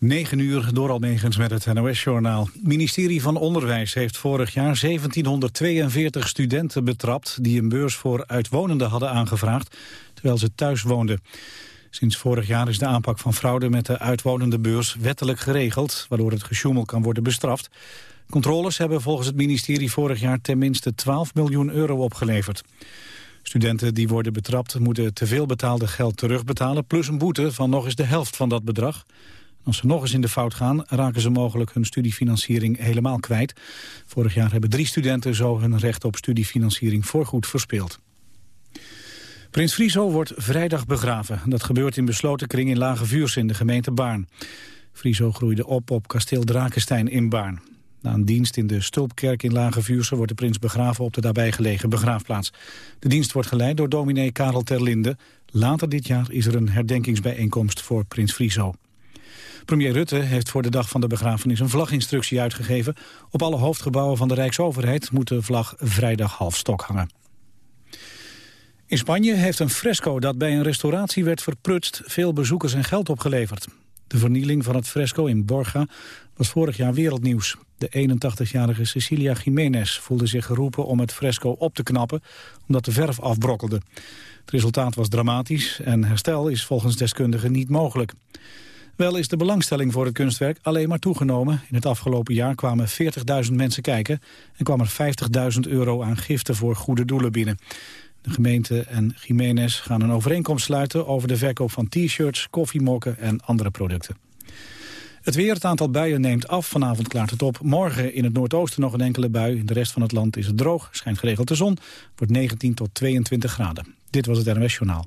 9 uur door Almegens met het NOS-journaal. Het ministerie van Onderwijs heeft vorig jaar 1742 studenten betrapt... die een beurs voor uitwonenden hadden aangevraagd, terwijl ze thuis woonden. Sinds vorig jaar is de aanpak van fraude met de uitwonende beurs wettelijk geregeld... waardoor het gesjoemel kan worden bestraft. Controles hebben volgens het ministerie vorig jaar ten minste 12 miljoen euro opgeleverd. Studenten die worden betrapt moeten te veel betaalde geld terugbetalen... plus een boete van nog eens de helft van dat bedrag... Als ze nog eens in de fout gaan, raken ze mogelijk hun studiefinanciering helemaal kwijt. Vorig jaar hebben drie studenten zo hun recht op studiefinanciering voorgoed verspeeld. Prins Friso wordt vrijdag begraven. Dat gebeurt in besloten kring in Lage Vuurs in de gemeente Baarn. Friso groeide op op kasteel Drakenstein in Baarn. Na een dienst in de Stulpkerk in Lage Vuurse wordt de prins begraven op de daarbij gelegen begraafplaats. De dienst wordt geleid door dominee Karel Terlinde. Later dit jaar is er een herdenkingsbijeenkomst voor prins Friso. Premier Rutte heeft voor de dag van de begrafenis een vlaginstructie uitgegeven. Op alle hoofdgebouwen van de Rijksoverheid moet de vlag vrijdag half stok hangen. In Spanje heeft een fresco dat bij een restauratie werd verprutst veel bezoekers en geld opgeleverd. De vernieling van het fresco in Borja was vorig jaar wereldnieuws. De 81-jarige Cecilia Jiménez voelde zich geroepen om het fresco op te knappen, omdat de verf afbrokkelde. Het resultaat was dramatisch en herstel is volgens deskundigen niet mogelijk. Wel is de belangstelling voor het kunstwerk alleen maar toegenomen. In het afgelopen jaar kwamen 40.000 mensen kijken... en kwam er 50.000 euro aan giften voor goede doelen binnen. De gemeente en Jiménez gaan een overeenkomst sluiten... over de verkoop van t-shirts, koffiemokken en andere producten. Het weer, het aantal buien neemt af. Vanavond klaart het op. Morgen in het noordoosten nog een enkele bui. In de rest van het land is het droog, schijnt geregeld de zon. wordt 19 tot 22 graden. Dit was het NOS Journaal.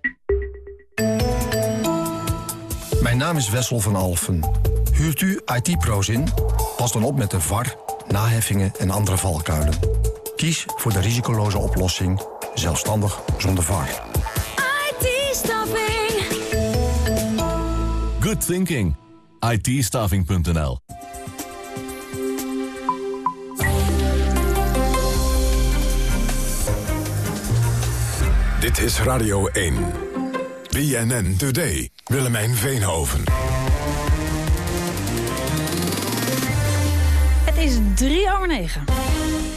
Naam is Wessel van Alfen. Huurt u IT-pro's in? Pas dan op met de VAR, naheffingen en andere valkuilen. Kies voor de risicoloze oplossing, zelfstandig zonder VAR. IT-staffing. Good thinking. itstaffing.nl Dit is Radio 1. BNN Today. Willemijn Veenhoven. Het is drie over negen.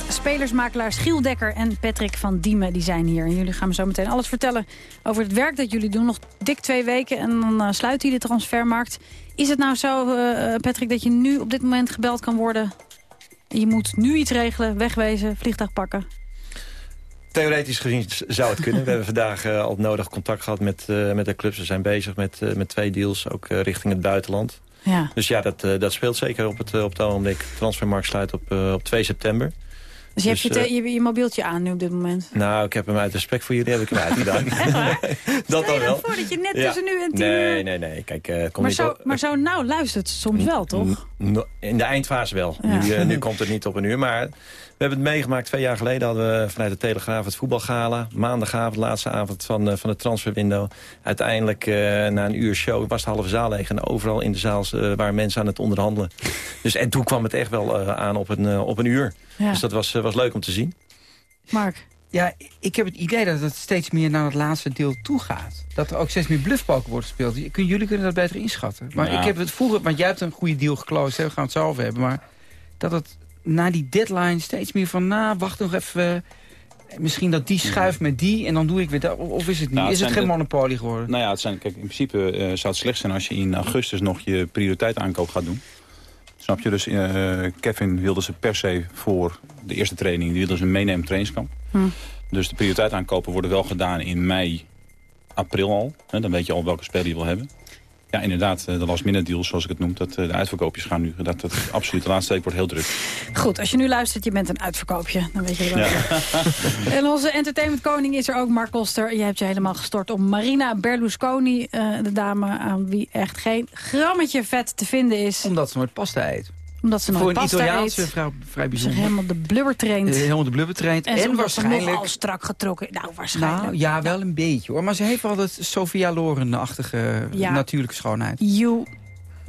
Spelersmakelaars Giel Dekker en Patrick van Diemen die zijn hier. En jullie gaan me zo meteen alles vertellen over het werk dat jullie doen. Nog dik twee weken en dan uh, sluit hij de transfermarkt. Is het nou zo, uh, Patrick, dat je nu op dit moment gebeld kan worden... en je moet nu iets regelen, wegwezen, vliegtuig pakken? Theoretisch gezien zou het kunnen. We hebben vandaag uh, al nodig contact gehad met, uh, met de clubs. We zijn bezig met, uh, met twee deals, ook richting het buitenland. Ja. Dus ja, dat, dat speelt zeker op het, op het ogenblik. De transfermarkt sluit op, op 2 september. Dus je hebt je, je, je, mobieltje aan nu op dit moment? Nou, ik heb hem uit respect voor jullie heb ik hem uitgedaan. dat dan wel. voor dat je net ja. tussen nu en tien Nee, nee, nee. Kijk, kom maar, zo, maar zo nou luistert soms wel, toch? In de eindfase wel. Ja. Nu, nu komt het niet op een uur, maar... We hebben het meegemaakt. Twee jaar geleden hadden we vanuit de Telegraaf het voetbalgala. Maandagavond, laatste avond van, uh, van het transferwindow. Uiteindelijk, uh, na een uur show, was de halve zaal leeg. En overal in de zaal uh, waren mensen aan het onderhandelen. Dus, en toen kwam het echt wel aan op een, op een uur. Ja. Dus dat was, was leuk om te zien. Mark? Ja, ik heb het idee dat het steeds meer naar het laatste deel toe gaat. Dat er ook steeds meer bluffpoker wordt gespeeld. Jullie kunnen dat beter inschatten. Maar ja. ik heb het vroeger, want jij hebt een goede deal geclosed. Hè? We gaan het zo over hebben. Maar dat het na die deadline steeds meer van... nou, wacht nog even... Misschien dat die schuift met die en dan doe ik weer dat. Of is het niet? Nou, het is het geen de, monopolie geworden? Nou ja, het zijn, kijk, in principe uh, zou het slecht zijn als je in augustus nog je prioriteit aankoop gaat doen. Snap je? Dus uh, Kevin wilde ze per se voor de eerste training, die wilde ze meenemen trainingskamp. Hm. Dus de prioriteit aankopen worden wel gedaan in mei, april al. Hè, dan weet je al welke speler je wil hebben. Ja, inderdaad, de last minute deals, zoals ik het noem, dat de uitverkoopjes gaan nu. Dat, dat absoluut, de laatste week wordt heel druk. Goed, als je nu luistert, je bent een uitverkoopje. Dan weet je wel. en onze entertainment koning is er ook, Mark Koster. Je hebt je helemaal gestort om Marina Berlusconi, de dame aan wie echt geen grammetje vet te vinden is. Omdat ze nooit pasta eet omdat ze Voor een Italiaanse vrouw vrij bijzonder. Ze helemaal de blubber traint. Uh, helemaal de blubber traint. En, en waarschijnlijk... al strak getrokken. Nou, waarschijnlijk. Nou, ja, wel een beetje hoor. Maar ze heeft altijd Sophia Loren-achtige ja. natuurlijke schoonheid. You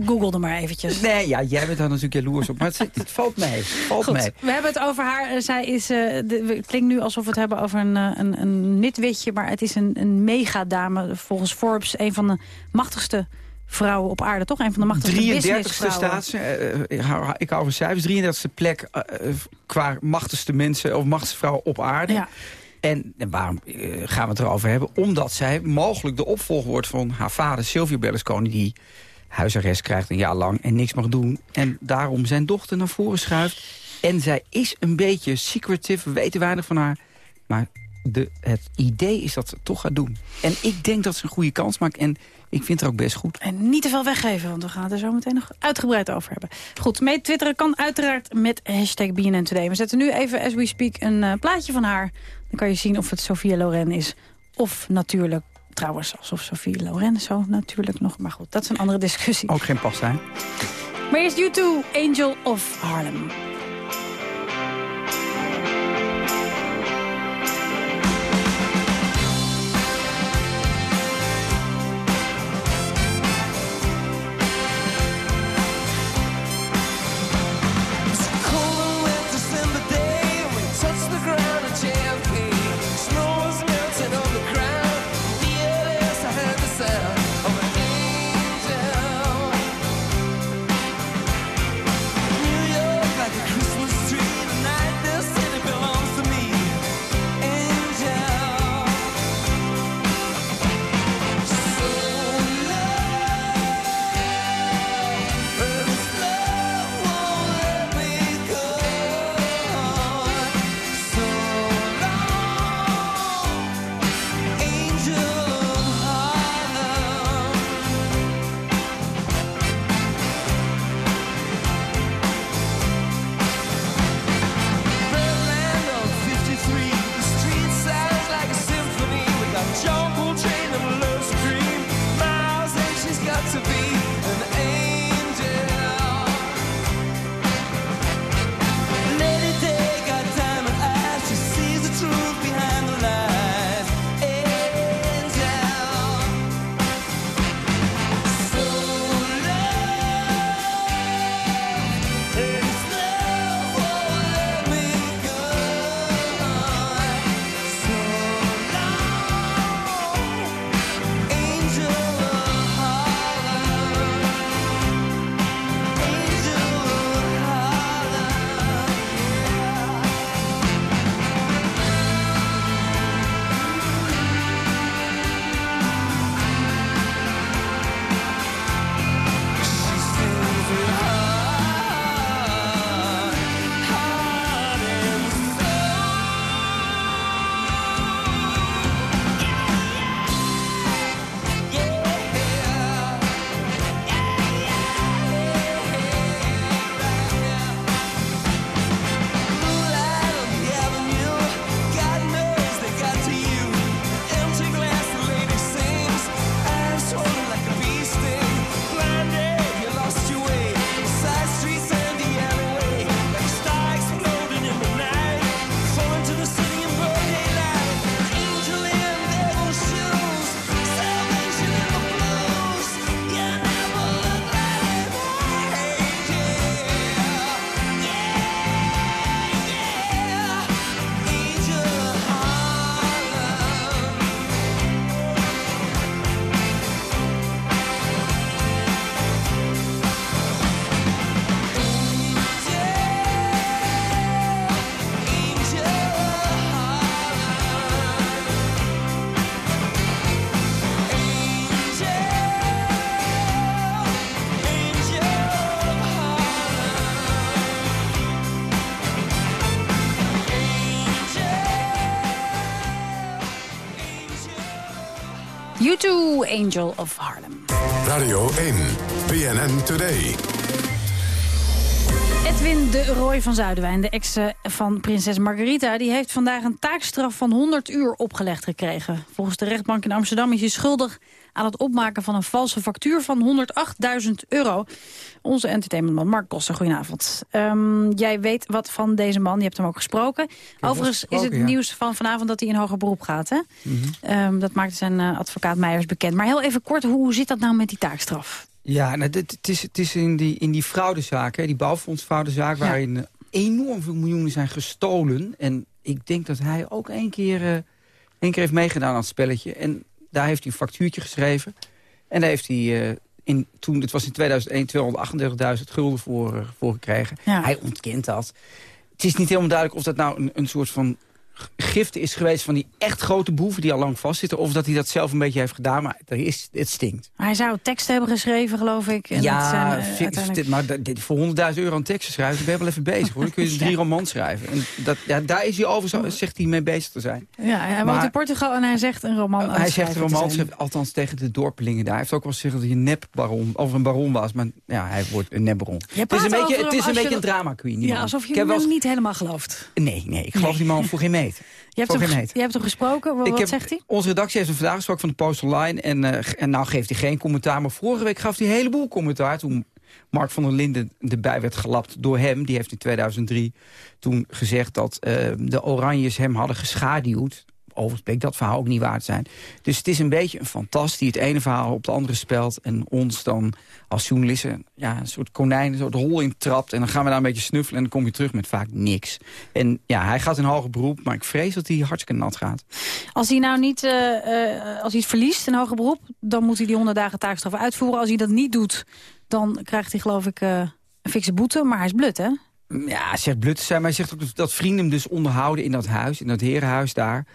Google maar eventjes. Nee, ja, jij bent daar natuurlijk jaloers op. Maar het, het valt mee. Valt Goed, mee. We hebben het over haar. Zij is, uh, de, het klinkt nu alsof we het hebben over een, een, een nitwitje. Maar het is een, een megadame. Volgens Forbes een van de machtigste vrouwen op aarde, toch? Een van de machtigste 33ste staat ze. Uh, ik hou van cijfers. 33ste plek uh, qua machtigste mensen of machtigste vrouwen op aarde. Ja. En, en waarom uh, gaan we het erover hebben? Omdat zij mogelijk de opvolger wordt van haar vader Silvio Berlusconi... die huisarrest krijgt een jaar lang en niks mag doen. En daarom zijn dochter naar voren schuift. En zij is een beetje secretive, we weten weinig van haar. Maar de, het idee is dat ze het toch gaat doen. En ik denk dat ze een goede kans maakt. En ik vind het ook best goed. En niet te veel weggeven, want we gaan het er zo meteen nog uitgebreid over hebben. Goed, mee twitteren kan uiteraard met hashtag BNN Today. We zetten nu even, as we speak, een uh, plaatje van haar. Dan kan je zien of het Sophia Loren is. Of natuurlijk, trouwens, alsof Sophia Loren zo natuurlijk nog. Maar goed, dat is een andere discussie. Ook geen pasta, Maar eerst U2, Angel of Harlem. Angel of Harlem. Radio 1, BNN Today. Edwin de Roy van Zuiderwijn, de ex eh, van prinses Margarita... die heeft vandaag een taakstraf van 100 uur opgelegd gekregen. Volgens de rechtbank in Amsterdam is hij schuldig aan het opmaken van een valse factuur van 108.000 euro. Onze entertainmentman Mark Koster, goedenavond. Um, jij weet wat van deze man, je hebt hem ook gesproken. Overigens is het nieuws van vanavond dat hij in hoger beroep gaat. Hè? Mm um, dat maakte zijn uh, advocaat Meijers bekend. Maar heel even kort, hoe zit dat nou met die taakstraf? Ja, nou, het, is, het is in die, in die fraudezaak, hè, die bouwfondsfraudezaak... Ja. waarin enorm veel miljoenen zijn gestolen. En ik denk dat hij ook één keer, uh, één keer heeft meegedaan aan het spelletje. En daar heeft hij een factuurtje geschreven. En daar heeft hij, uh, in, toen, het was in 2001, 238.000 gulden voor, uh, voor gekregen. Ja. Hij ontkent dat. Het is niet helemaal duidelijk of dat nou een, een soort van gift is geweest van die echt grote boeven die al lang vastzitten. Of dat hij dat zelf een beetje heeft gedaan, maar er is, het stinkt. Hij zou tekst hebben geschreven, geloof ik. En ja, zijn, uh, uiteindelijk... maar dit, voor 100.000 euro aan tekst schrijven, ben je wel even bezig. Hoor. Dan kun je drie romans schrijven. En dat, ja, daar is hij over, zegt hij mee bezig te zijn. Ja, hij woont in Portugal en hij zegt een roman Hij zegt een roman, althans tegen de dorpelingen daar. Hij heeft ook wel gezegd dat hij een nepbaron, of een baron was. Maar ja, hij wordt een nepbaron. Het is een beetje, het is een, beetje een drama queen. Ja, alsof je hem wel... niet helemaal gelooft. Nee, nee, ik geloof die man voor geen Je hebt, hem, je hebt hem gesproken, wat, zegt hij? Onze redactie heeft hem vandaag gesproken van de Post Online. En, uh, en nou geeft hij geen commentaar, maar vorige week gaf hij een heleboel commentaar... toen Mark van der Linden erbij werd gelapt door hem. Die heeft in 2003 toen gezegd dat uh, de Oranjes hem hadden geschaduwd overigens dat verhaal ook niet waar te zijn. Dus het is een beetje een fantast die het ene verhaal op het andere spelt... en ons dan als journalisten ja, een soort konijn zo de hol in trapt... en dan gaan we daar een beetje snuffelen en dan kom je terug met vaak niks. En ja, hij gaat in hoger beroep, maar ik vrees dat hij hartstikke nat gaat. Als hij nou niet, uh, uh, als hij het verliest in hoger beroep... dan moet hij die 100 dagen taakstraf uitvoeren. Als hij dat niet doet, dan krijgt hij geloof ik uh, een fikse boete. Maar hij is blut, hè? Ja, zegt blut zijn, maar hij zegt ook dat vrienden hem dus onderhouden in dat huis, in dat herenhuis daar.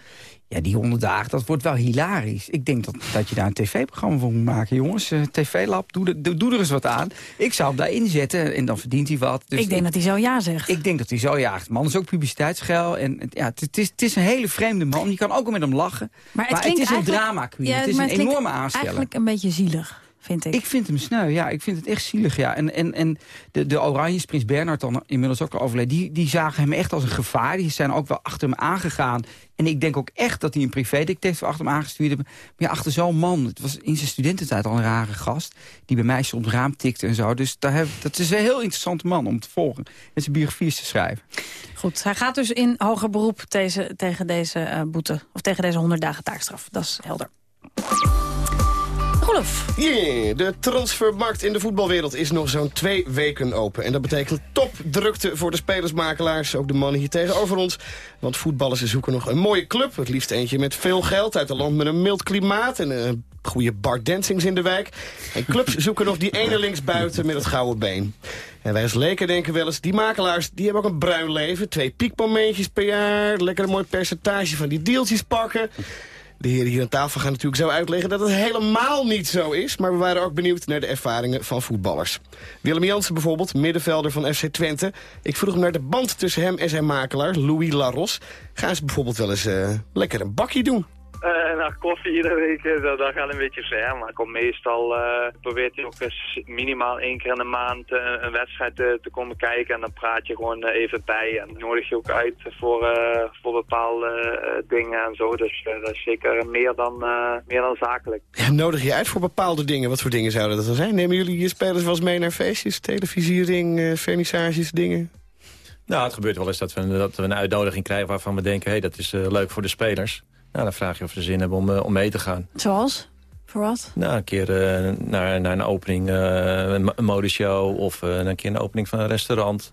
Ja, die honderd dagen, dat wordt wel hilarisch. Ik denk dat, dat je daar een tv-programma van moet maken. Jongens, uh, TV-lab, doe, doe, doe, er eens wat aan. Ik zou hem daar inzetten en dan verdient hij wat. Dus ik denk dat hij zo ja zegt. Ik denk dat hij zo jaagt. Man is ook publiciteitsgeil. En ja, het, is, het is een hele vreemde man. Je kan ook met hem lachen. Maar het, maar het is een drama queen. Ja, het is een enorme aansteller. eigenlijk een beetje zielig vind ik. Ik vind hem sneu, ja. Ik vind het echt zielig, ja. En, en, en de, de Oranjes, Prins Bernhard dan inmiddels ook al overleden... Die, die zagen hem echt als een gevaar. Die zijn ook wel achter hem aangegaan. En ik denk ook echt dat hij een privédetective achter hem aangestuurd hebben. Maar ja, achter zo'n man, het was in zijn studententijd al een rare gast... die bij meisjes op het raam tikte en zo. Dus daar heb, dat is een heel interessante man om te volgen. En zijn biografie te schrijven. Goed, hij gaat dus in hoger beroep deze, tegen deze uh, boete... of tegen deze 100 dagen taakstraf. Dat is helder. Yeah, de transfermarkt in de voetbalwereld is nog zo'n twee weken open. En dat betekent topdrukte voor de spelersmakelaars. Ook de mannen hier tegenover ons. Want voetballers zoeken nog een mooie club. Het liefst eentje met veel geld uit een land met een mild klimaat... en een goede bar dancings in de wijk. En clubs zoeken nog die ene linksbuiten met het gouden been. En wij als leken denken wel eens, die makelaars die hebben ook een bruin leven. Twee piekmomentjes per jaar, lekker een mooi percentage van die deeltjes pakken... De heren hier aan tafel gaan natuurlijk zo uitleggen dat het helemaal niet zo is. Maar we waren ook benieuwd naar de ervaringen van voetballers. Willem Jansen bijvoorbeeld, middenvelder van FC Twente. Ik vroeg hem naar de band tussen hem en zijn makelaar, Louis Laros. Gaan ze bijvoorbeeld wel eens uh, lekker een bakje doen? Uh, nou, koffie iedere week, eh, dat, dat, gaat een beetje ver. Maar kom meestal uh, probeert hij ook eens minimaal één keer in de maand uh, een wedstrijd te, te, komen kijken. En dan praat je gewoon even bij en nodig je ook uit voor, voor bepaalde dingen en zo. Dus dat is zeker meer dan, meer dan zakelijk. Ja, nodig je uit voor bepaalde dingen? Wat voor dingen zouden dat dan zijn? Nemen jullie je spelers wel eens mee naar feestjes, televisiering, vernissages, dingen? Nou, het gebeurt wel eens dat we, dat we een uitnodiging krijgen waarvan we denken... hé, hey, dat is leuk voor de spelers. Nou, dan vraag je of ze zin hebben om, uh, om mee te gaan. Zoals? Voor wat? Nou, een keer uh, naar, naar een opening, uh, een modeshow of een keer een opening van een restaurant.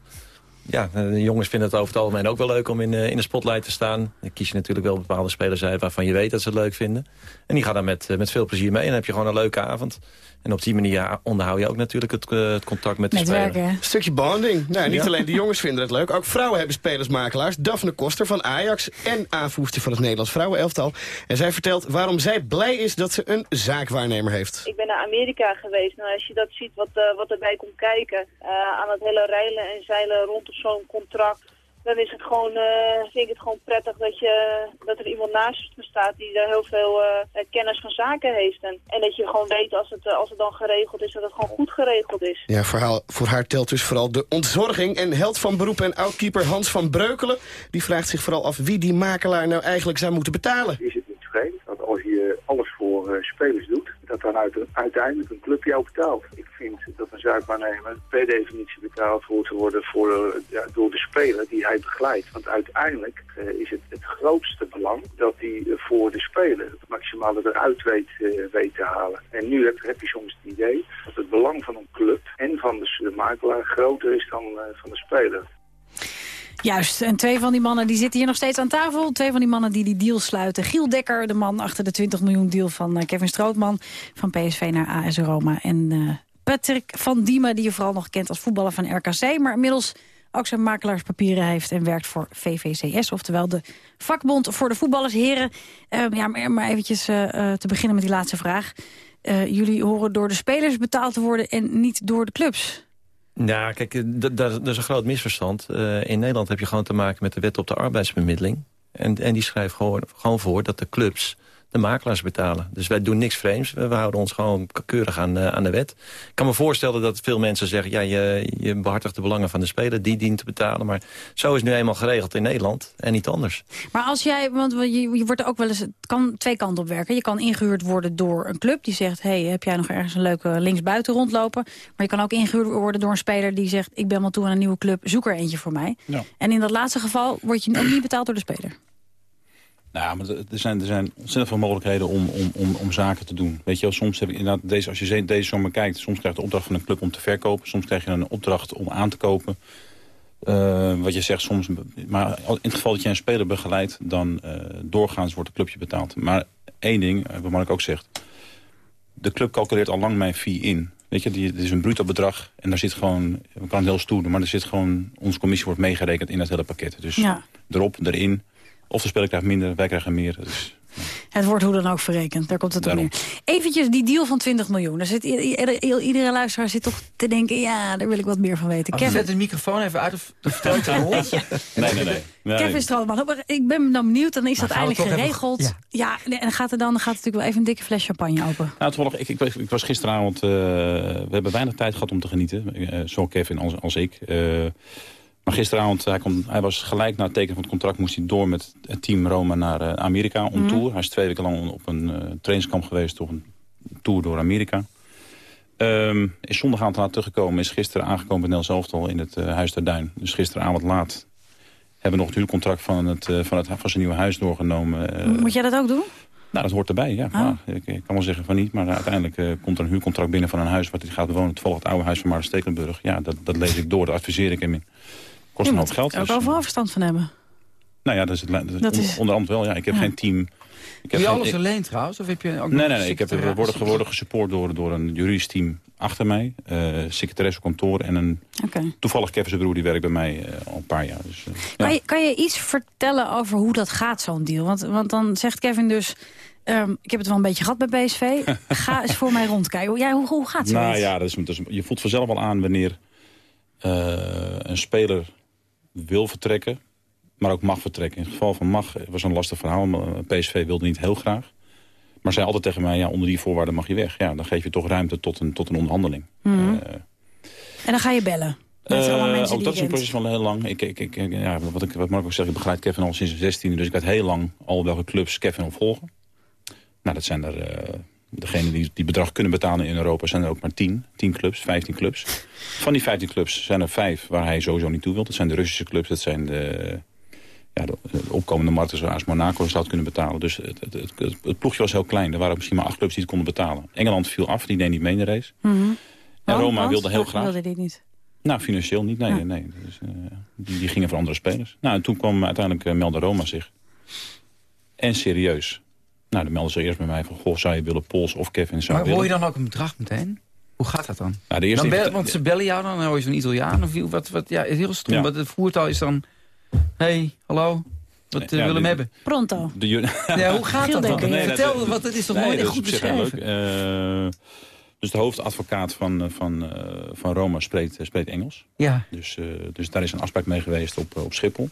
Ja, de jongens vinden het over het algemeen ook wel leuk om in, in de spotlight te staan. Dan kies je natuurlijk wel bepaalde spelers uit waarvan je weet dat ze het leuk vinden. En die gaan daar met, met veel plezier mee en dan heb je gewoon een leuke avond. En op die manier onderhoud je ook natuurlijk het, uh, het contact met de Netwerken. speler. Een stukje bonding. Nou, niet alleen de jongens vinden het leuk. Ook vrouwen hebben spelersmakelaars. Daphne Koster van Ajax en aanvoerster van het Nederlands vrouwenelftal. En zij vertelt waarom zij blij is dat ze een zaakwaarnemer heeft. Ik ben naar Amerika geweest. Nou, als je dat ziet wat, uh, wat erbij komt kijken. Uh, aan het hele reilen en zeilen rond zo'n contract dan is het gewoon, uh, vind ik het gewoon prettig dat, je, dat er iemand naast me staat die daar heel veel uh, kennis van zaken heeft. En, en dat je gewoon weet als het, als het dan geregeld is, dat het gewoon goed geregeld is. Ja, verhaal, voor haar telt dus vooral de ontzorging. En held van beroep en oudkeeper Hans van Breukelen, die vraagt zich vooral af wie die makelaar nou eigenlijk zou moeten betalen. Is het niet vreemd dat als je alles voor spelers doet, dat dan uiteindelijk een club jou betaalt? Dat een zaakwaarnemer per definitie betaald te worden voor, eh, ja, door de speler die hij begeleidt. Want uiteindelijk uh, is het het grootste belang dat hij voor de speler het maximale eruit weet, uh, weet te halen. En nu heb, je soms het idee dat het belang van een club en van de, makelaar groter is dan van de speler. Juist, en twee van die mannen die zitten hier nog steeds aan tafel. Twee van die mannen die die deal sluiten. Giel Dekker, de man achter de 20 miljoen deal van Kevin Strootman... van PSV naar AS Roma. En Patrick van Diemen, die je vooral nog kent als voetballer van RKC... maar inmiddels ook zijn makelaarspapieren heeft en werkt voor VVCS... oftewel de vakbond voor de voetballers. Heren, uh, ja, maar, maar eventjes uh, te beginnen met die laatste vraag. Uh, jullie horen door de spelers betaald te worden en niet door de clubs. Ja, kijk, dat is een groot misverstand. in Nederland heb je gewoon te maken met de wet op de arbeidsbemiddeling. En, en die schrijft gewoon, gewoon voor dat de clubs de makelaars betalen. Dus wij doen niks vreemds. We, houden ons gewoon keurig aan, uh, aan de wet. Ik kan me voorstellen dat veel mensen zeggen... ja, je, je behartigt de belangen van de speler, die dient te betalen. Maar zo is nu eenmaal geregeld in Nederland en niet anders. Maar als jij, want je, je wordt ook wel eens... het kan twee kanten op werken. Je kan ingehuurd worden door een club die zegt... hey, heb jij nog ergens een leuke linksbuiten rondlopen? Maar je kan ook ingehuurd worden door een speler die zegt... ik ben wel toe aan een nieuwe club, zoek er eentje voor mij. Ja. En in dat laatste geval word je ook niet betaald door de speler. Nou, maar er zijn, er zijn ontzettend veel mogelijkheden om, om, om, om zaken te doen. Weet je wel, soms heb ik inderdaad, deze, als je deze zomer kijkt... soms krijg je de opdracht van een club om te verkopen. Soms krijg je een opdracht om aan te kopen. Uh, wat je zegt soms... Maar in het geval dat je een speler begeleidt... dan uh, doorgaans wordt het clubje betaald. Maar één ding, wat Mark ook zegt... de club calculeert al lang mijn fee in. Weet je, het is een bruto bedrag en daar zit gewoon... we kan het heel stoer doen, maar er zit gewoon... onze commissie wordt meegerekend in dat hele pakket. Dus ja. erop, erin... Of de speler krijgt minder, wij krijgen meer. Dus, Het wordt hoe dan ook verrekend, daar komt het op neer. Eventjes die deal van 20 miljoen. Daar zit, iedere luisteraar zit toch te denken... ja, daar wil ik wat meer van weten. Kevin... Zet de microfoon even uit of de vertelt Nee, nee, nee. nee. Kevin Strootman, ik ben dan benieuwd. Dan is dat eigenlijk geregeld. ja. en dan gaat er dan gaat natuurlijk wel even een dikke fles champagne open. Nou, toevallig, ik, ik, ik was gisteravond... Uh, we hebben weinig tijd gehad om te genieten. Uh, zowel Kevin als, als ik... Uh, maar gisteravond, hij, kon, hij was gelijk na het tekenen van het contract... moest hij door met het team Roma naar uh, Amerika om mm. tour. Hij is twee weken lang op een uh, trainingskamp geweest... op een tour door Amerika. Um, is zondagavond laat teruggekomen. Is gisteren aangekomen bij Nels al in het uh, Huis der Duin. Dus gisteravond laat hebben we nog het huurcontract van, het, van, het, van zijn nieuwe huis doorgenomen. Moet jij dat ook doen? Nou, dat hoort erbij, ja. Ah. ik, ik, kan wel zeggen van niet, maar uiteindelijk komt er een huurcontract binnen van een huis... wat hij gaat bewonen, toevallig het oude huis van Maarten Stekelenburg. Ja, dat, dat lees ik door, daar adviseer ik hem in kost een hoop geld. Er ook dus, overal verstand van hebben. Nou ja, dat is het, dat is... onder andere wel. Ja, ik heb geen team. Ik heb je alles alleen trouwens? Of heb je ook nee, nee, nee. Ik heb, we worden, geworden gesupport door, door een juridisch team achter mij. Uh, secretaresse kantoor en een okay. toevallig Kevin broer die werkt bij mij uh, al een paar jaar. Dus, uh, kan, je, kan je iets vertellen over hoe dat gaat, zo'n deal? Want, want dan zegt Kevin dus... Um, ik heb het wel een beetje gehad bij BSV. Ga eens voor mij rondkijken. Ja, hoe, hoe gaat het? Nou ja, dat is, dat is, je voelt vanzelf al aan wanneer een speler wil vertrekken, maar ook mag vertrekken. In het geval van mag was een lastig verhaal. PSV wilde niet heel graag. Maar zei altijd tegen mij, ja, onder die voorwaarden mag je weg. Ja, dan geef je toch ruimte tot een, tot een onderhandeling. Mm -hmm. uh, en dan ga je bellen? Uh, ook dat is een proces van heel lang. Ik, ik, ik, ja, wat, ik, wat Mark ook zegt, ik begeleid Kevin al sinds 16. Dus ik had heel lang al welke clubs Kevin opvolgen. Nou, dat zijn er... Uh, degenen die die bedrag kunnen betalen in Europa zijn er ook maar 10. 10 clubs, 15 clubs. Van die 15 clubs zijn er 5 waar hij sowieso niet toe wil. Dat zijn de Russische clubs, dat zijn de, ja, de, opkomende markten zoals Monaco zou het kunnen betalen. Dus het, het, het, het, ploegje was heel klein. Er waren misschien maar 8 clubs die het konden betalen. Engeland viel af, die deed niet mee in de race. Mm -hmm. En Roma wilde heel graag. wilde die niet? Nou, financieel niet, nee. nee. Dus, uh, die, die, gingen voor andere spelers. Nou, en toen kwam uiteindelijk uh, Roma zich. En serieus nou, dan melden ze eerst bij mij van... goh, zou je willen Pols of Kevin zou Maar hoor je dan ook een bedrag meteen? Hoe gaat dat dan? Nou, de eerste dan bel, want ze bellen jou dan, dan hoor je zo'n Italiaan of wat, wat, ja, heel stom. Ja. Wat het voertaal is dan... hey, hallo, wat uh, ja, willen hem hebben? Pronto. De, ja, hoe gaat dat dan? Nee, Vertel, dat, want het is toch nooit nee, goed beschreven? Uh, Dus de hoofdadvocaat van, van, van Roma spreekt, spreekt Engels. Ja. Dus, dus daar is een afspraak mee geweest op, op Schiphol.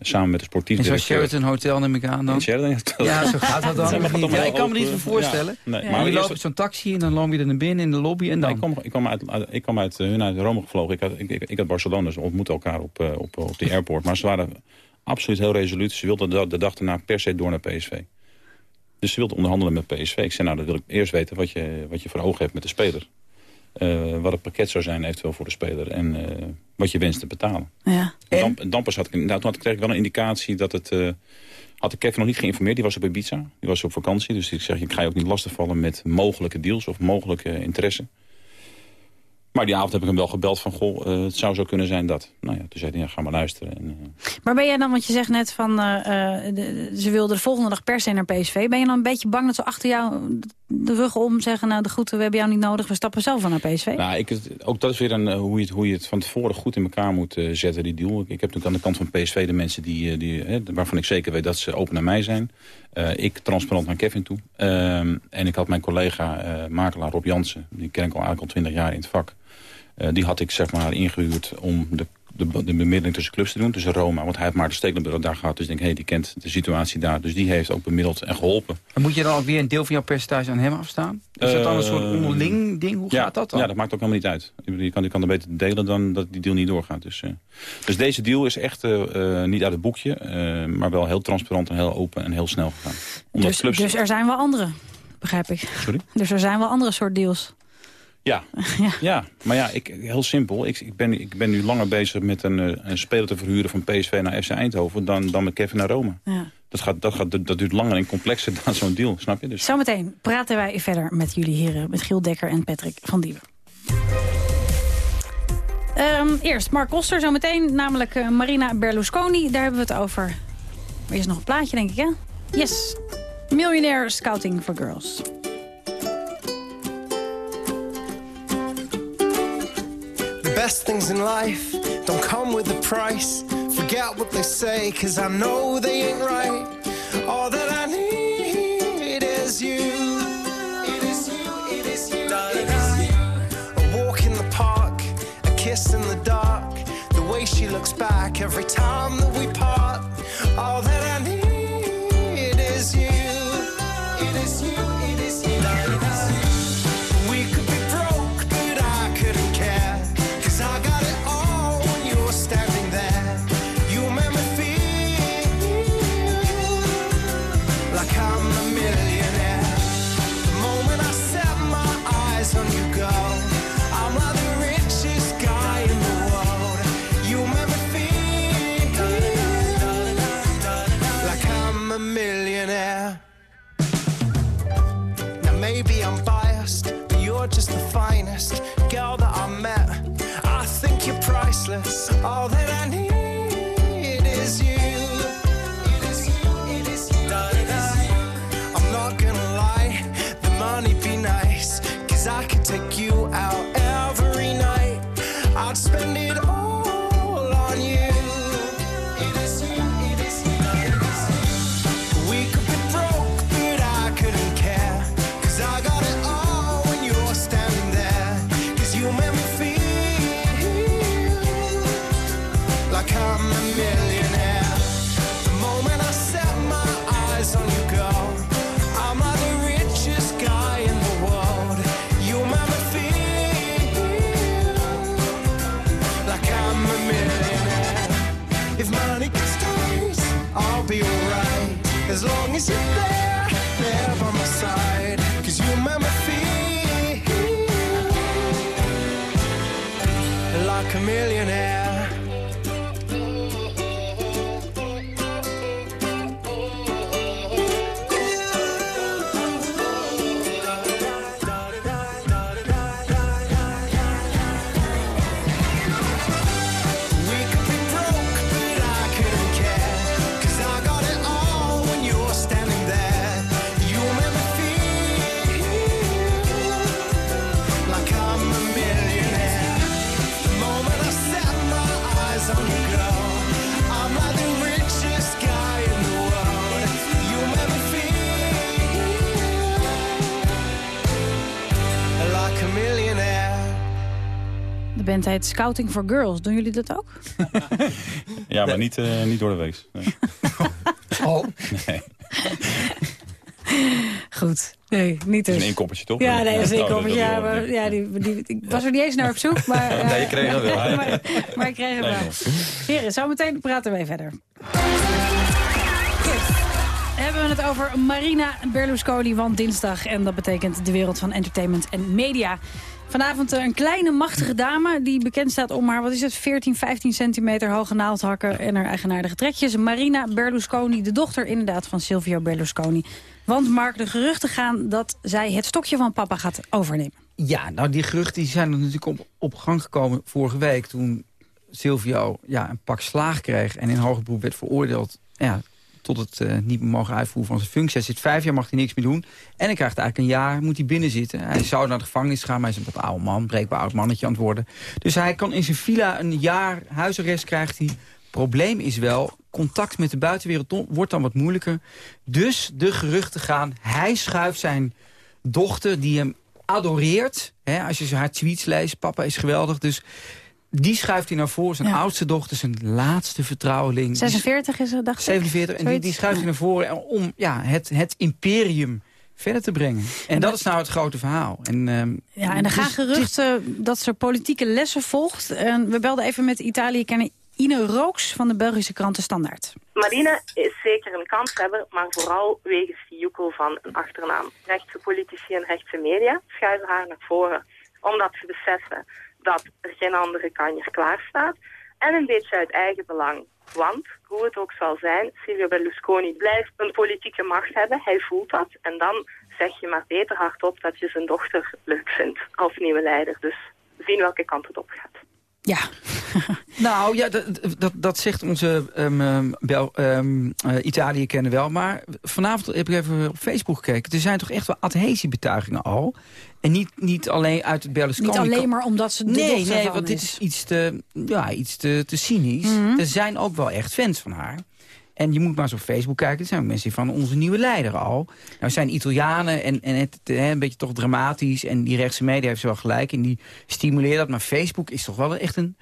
Samen met de sportief En zo'n Sheraton Hotel neem ik aan dan? Sheraton Hotel. Ja, zo gaat dat dan. niet. Ja, ik kan me niet voorstellen. Ja. Nee, ja, maar je loopt zo'n taxi en dan loop je er naar binnen in de lobby en dan... Nee, ik, kwam, ik kwam uit, ik kwam uit, hun uit Rome gevlogen. Ik had, ik, ik, had Barcelona, ze ontmoeten elkaar op, op, op de airport. Maar ze waren absoluut heel resoluut. Ze wilden de, de dag daarna per se door naar PSV. Dus ze wilden onderhandelen met PSV. Ik zei, nou, dan wil ik eerst weten wat je, wat je voor ogen hebt met de speler. Uh, wat het pakket zou zijn eventueel voor de speler. En uh, wat je wenst te betalen. Ja. En? Dan, dan pas had ik, nou, toen had, kreeg ik wel een indicatie dat het... Uh, had ik Kevin nog niet geïnformeerd. Die was op Ibiza. Die was op vakantie. Dus ik zeg, ik ga je ook niet lastigvallen met mogelijke deals of mogelijke interesse. Maar die avond heb ik hem wel gebeld van, goh, uh, het zou zo kunnen zijn dat. Nou ja, toen zei hij, ja, ga maar luisteren. En, uh... Maar ben jij dan, want je zegt net van, uh, de, ze wilden de volgende dag per se naar PSV. Ben je dan een beetje bang dat ze achter jou de rug om zeggen... nou, de groeten, we hebben jou niet nodig, we stappen zelf van naar PSV? Nou, ik, ook dat is weer een, hoe, je het, hoe je het van tevoren goed in elkaar moet zetten, die deal. Ik, ik heb natuurlijk aan de kant van PSV de mensen die, die, waarvan ik zeker weet dat ze open naar mij zijn. ik transparant naar Kevin toe. Ehm, en ik had mijn collega makelaar Rob Jansen, die ken ik al eigenlijk al twintig jaar in het vak... Uh, die had ik zeg maar ingehuurd om de, de, de bemiddeling tussen clubs te doen. Tussen Roma, want hij heeft maar de Stekelenburg daar gehad. Dus ik denk, hé, hey, die kent de situatie daar. Dus die heeft ook bemiddeld en geholpen. En moet je dan ook weer een deel van jouw percentage aan hem afstaan? Is dat dan een soort onderling ding? Hoe ja, gaat dat dan? Ja, dat maakt ook helemaal niet uit. Je kan, je kan er beter delen dan dat die deal niet doorgaat. Dus, uh, dus deze deal is echt uh, niet uit het boekje. maar wel heel transparant en heel open en heel snel gegaan. Dus, clubs... dus er zijn wel andere, begrijp ik. Sorry? Dus er zijn wel andere soort deals. Ja, ja. ja. maar ja, ik, heel simpel. Ik, ik, ben, ik ben nu langer bezig met een, een speler te verhuren van PSV naar FC Eindhoven... dan, dan met Kevin naar Rome. Ja. Dat, gaat, dat, gaat, dat duurt langer en complexer dan zo'n deal, snap je? Dus... Zometeen praten wij verder met jullie heren, met Giel Dekker en Patrick van Dieven. Um, eerst Mark Koster, zometeen, namelijk uh, Marina Berlusconi. Daar hebben we het over. Maar eerst nog een plaatje, denk ik, hè? Yes, Millionaire Scouting for Girls. Best things in life don't come with a price. Forget what they say, cause I know they ain't right. All that I need is you. It is you, it is you, it is you. A walk in the park, a kiss in the dark. The way she looks back every time that we part. All that I need is you. It is you, it is you. Finest girl that I met. I think you're priceless. All that I need Band heet Scouting for Girls. Doen jullie dat ook? Ja, maar niet, eh, niet door de week. Nee. Oh. Nee. Goed. Nee, niet Het is dus. een inkoppertje, toch? Ja, nee, dat is een Oh, inkoppertje. Ja, maar, ja, die, die, ik was er niet eens naar op zoek, maar... eh, Nee, je kreeg hem wel. maar, maar ik kreeg hem Nee, wel. Heren, zometeen praten wij verder. Hebben we het over Marina Berlusconi, want dinsdag. En dat betekent de wereld van entertainment en media. Vanavond eh, een kleine, machtige dame die bekend staat om haar, wat is het, 14, 15 centimeter hoge naaldhakken en haar eigenaardige trekjes. Marina Berlusconi, de dochter inderdaad van Silvio Berlusconi. Want Mark, de geruchten gaan dat zij het stokje van papa gaat overnemen. Ja, nou die geruchten die zijn natuurlijk op, gang gekomen vorige week... toen Silvio ja, een pak slaag kreeg en in hoger beroep werd veroordeeld... Ja, tot het eh, niet meer mogen uitvoeren van zijn functie. Hij zit vijf jaar, mag hij niks meer doen. En hij krijgt eigenlijk een jaar, moet hij binnen zitten. Hij zou naar de gevangenis gaan, maar hij is een wat oude man... breekbaar oud mannetje aan het worden. Dus hij kan in zijn villa een jaar huisarrest krijgt hij. Probleem is wel, contact met de buitenwereld wordt dan wat moeilijker. Dus de geruchten gaan, hij schuift zijn dochter die hem adoreert. Hè, als je haar tweets leest, papa is geweldig. Dus die schuift hij naar voren. Zijn oudste dochter, zijn laatste vertrouweling. Die 46 is er, dacht ik. 47. En die, die schuift hij naar voren om ja, het, het imperium verder te brengen. En dat is nou het grote verhaal. En, ehm, Ja, en er gaan dus- geruchten dat ze politieke lessen volgt. En we belden even met Italië-kenner Ine Rooks van de Belgische krant De Standaard. Marine is zeker een kanshebber, maar vooral wegens die joekel van een achternaam. Rechtse politici en rechtse media schuiven haar naar voren, omdat ze beseffen dat er geen andere kanjer klaar staat. En een beetje uit eigen belang. Want, hoe het ook zal zijn, Silvio Berlusconi blijft een politieke macht hebben. Hij voelt dat. En dan zeg je maar beter hardop dat je zijn dochter leuk vindt als nieuwe leider. Dus zien welke kant het op gaat. Ja. Nou ja, dat, dat, dat zegt onze ehm, ehm, Bel, ehm, eh, Italië kennen wel. Maar vanavond heb ik even op Facebook gekeken. Er zijn toch echt wel adhesiebetuigingen al. En niet, niet alleen uit het Berlusconi... Niet alleen maar omdat ze de Nee, nee, want dit is. iets te, ja, iets te, te cynisch. Mhm. Er zijn ook wel echt fans van haar. En je moet maar eens op Facebook kijken. Er zijn ook mensen van onze nieuwe leider al. Nou zijn Italianen en, en het, hè, een beetje toch dramatisch. En die rechtse media heeft ze wel gelijk. En die stimuleert dat. Maar Facebook is toch wel echt een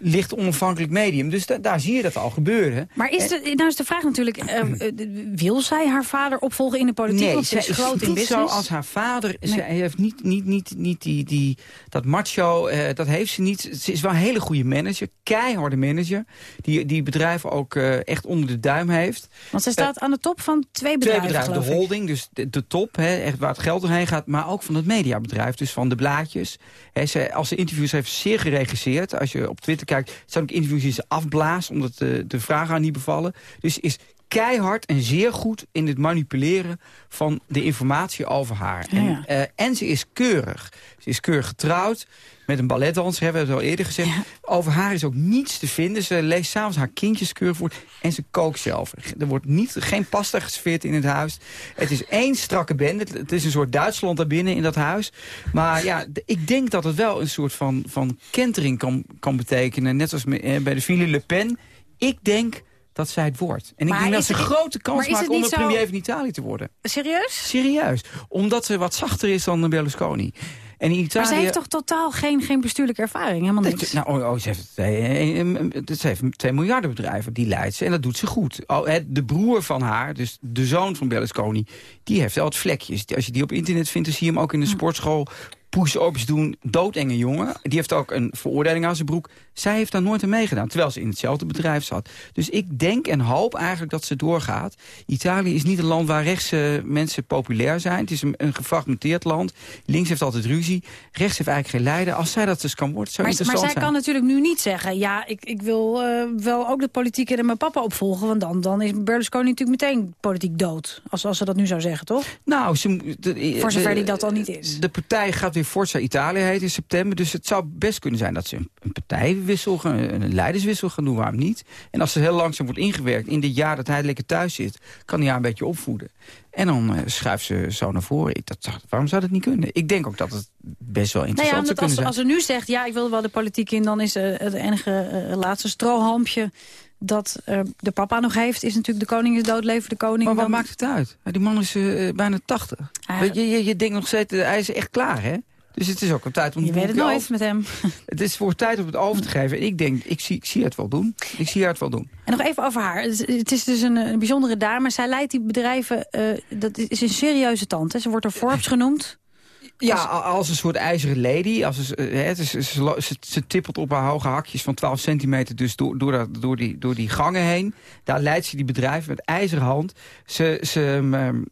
licht onafhankelijk medium. Dus da- daar zie je dat al gebeuren. Maar is de, nou is de vraag natuurlijk, eh, eh, wil zij haar vader opvolgen in de politiek? Nee, Want ze zij is is groot in niet business. zoals haar vader. Nee. Zij heeft niet, niet, niet, niet die, die, dat macho, eh, dat heeft ze niet. Ze is wel een hele goede manager, keiharde manager. Die, die bedrijven ook echt onder de duim heeft. Want zij staat aan de top van twee Twee bedrijven, bedrijven, de holding, dus de, de top, hè, echt waar het geld doorheen gaat, maar ook van het mediabedrijf, dus van de blaadjes. Hè, ze, als ze interviews heeft, zeer geregisseerd. Als je op Twitter kijkt, zijn ook interviews afblaast, omdat de, de vragen haar niet bevallen. Dus is keihard en zeer goed in het manipuleren van de informatie over haar. Ja, En, eh, en ze is keurig. Ze is keurig getrouwd met een balletdanser, hebben we het al eerder gezegd. Over haar is ook niets te vinden. Ze leest s'avonds haar kindjes keurig voor en ze kookt zelf. Er wordt niet, geen pasta geserveerd in het huis. Het is één strakke bende. Het- is een soort Duitsland daarbinnen in dat huis. Maar ja, ik denk dat het wel een soort van, van kentering kan, kan betekenen. Net als eh, bij de familie Le Pen. Ik denk dat zij het wordt. En ik denk dat ze het- grote kans het maken om de premier van Italië te worden. Serieus? Serieus. Omdat ze wat zachter is dan Berlusconi. En Italië... Maar zij heeft toch totaal geen, geen bestuurlijke ervaring? Helemaal niks. Nou, oh, oh, ze, heeft, eh, eh, ze heeft twee miljardenbedrijven, die leidt ze. En dat doet ze goed. Oh, de broer van haar, dus de zoon van Berlusconi... die heeft altijd vlekjes. Als je die op internet vindt, dan zie je hem ook in de sportschool... push-ups doen, doodenge jongen. Die heeft ook een veroordeling aan zijn broek. Zij heeft daar nooit aan meegedaan, terwijl ze in hetzelfde bedrijf zat. Dus ik denk en hoop eigenlijk dat ze doorgaat. Italië is niet een land waar rechtse mensen populair zijn. Het is een, een gefragmenteerd land. Links heeft altijd ruzie. Rechts heeft eigenlijk geen leider. Als zij dat dus kan worden, zou Maar, maar interessant zij zijn. kan natuurlijk nu niet zeggen... ja, ik, ik wil eh, wel ook de politiek en mijn papa opvolgen... want dan, dan is Berlusconi natuurlijk meteen politiek dood. Als, als ze dat nu zou zeggen, toch? Nou, ze, de, Voor zover de- die dat al niet is. De partij gaat weer Forza Italië heten in september. Dus het zou best kunnen zijn dat ze een, een partijwissel, gaan, een leiderswissel gaan doen. Waarom niet? En als ze heel langzaam wordt ingewerkt in dit jaar dat hij lekker thuis zit... kan hij haar een beetje opvoeden. En dan eh, schuift ze zo naar voren. Ik, dat, zou- waarom zou dat niet kunnen? Ik denk ook dat het best wel Nou ja, interessant omdat zou als, kunnen als zijn. ze nu zegt, ja, ik wil wel de politiek in... dan is eh, het enige eh, laatste strohalmpje dat de papa nog heeft... is natuurlijk de koning is dood, leven de koning. Maar wat Dan- maakt het uit? Die man is bijna 80. Weet je, je, je denkt nog steeds, hij is echt klaar, hè? Dus het is ook een tijd om... Je weet het nooit met hem. Het is voor tijd om het over te geven. En ik denk, ik zie, ik zie het wel doen. Ik zie haar het wel doen. En nog even over haar. Het is dus een, een bijzondere dame. Zij leidt die bedrijven... Uh, dat is een serieuze tante. Ze wordt door Forbes genoemd. Ja, als een soort ijzeren lady. Als ze, he, ze, ze, ze, ze, tippelt op haar hoge hakjes van 12 centimeter... dus door, door, dat, door, die, door die gangen heen. Daar leidt ze die bedrijven met ijzeren hand. Ze, ze, um,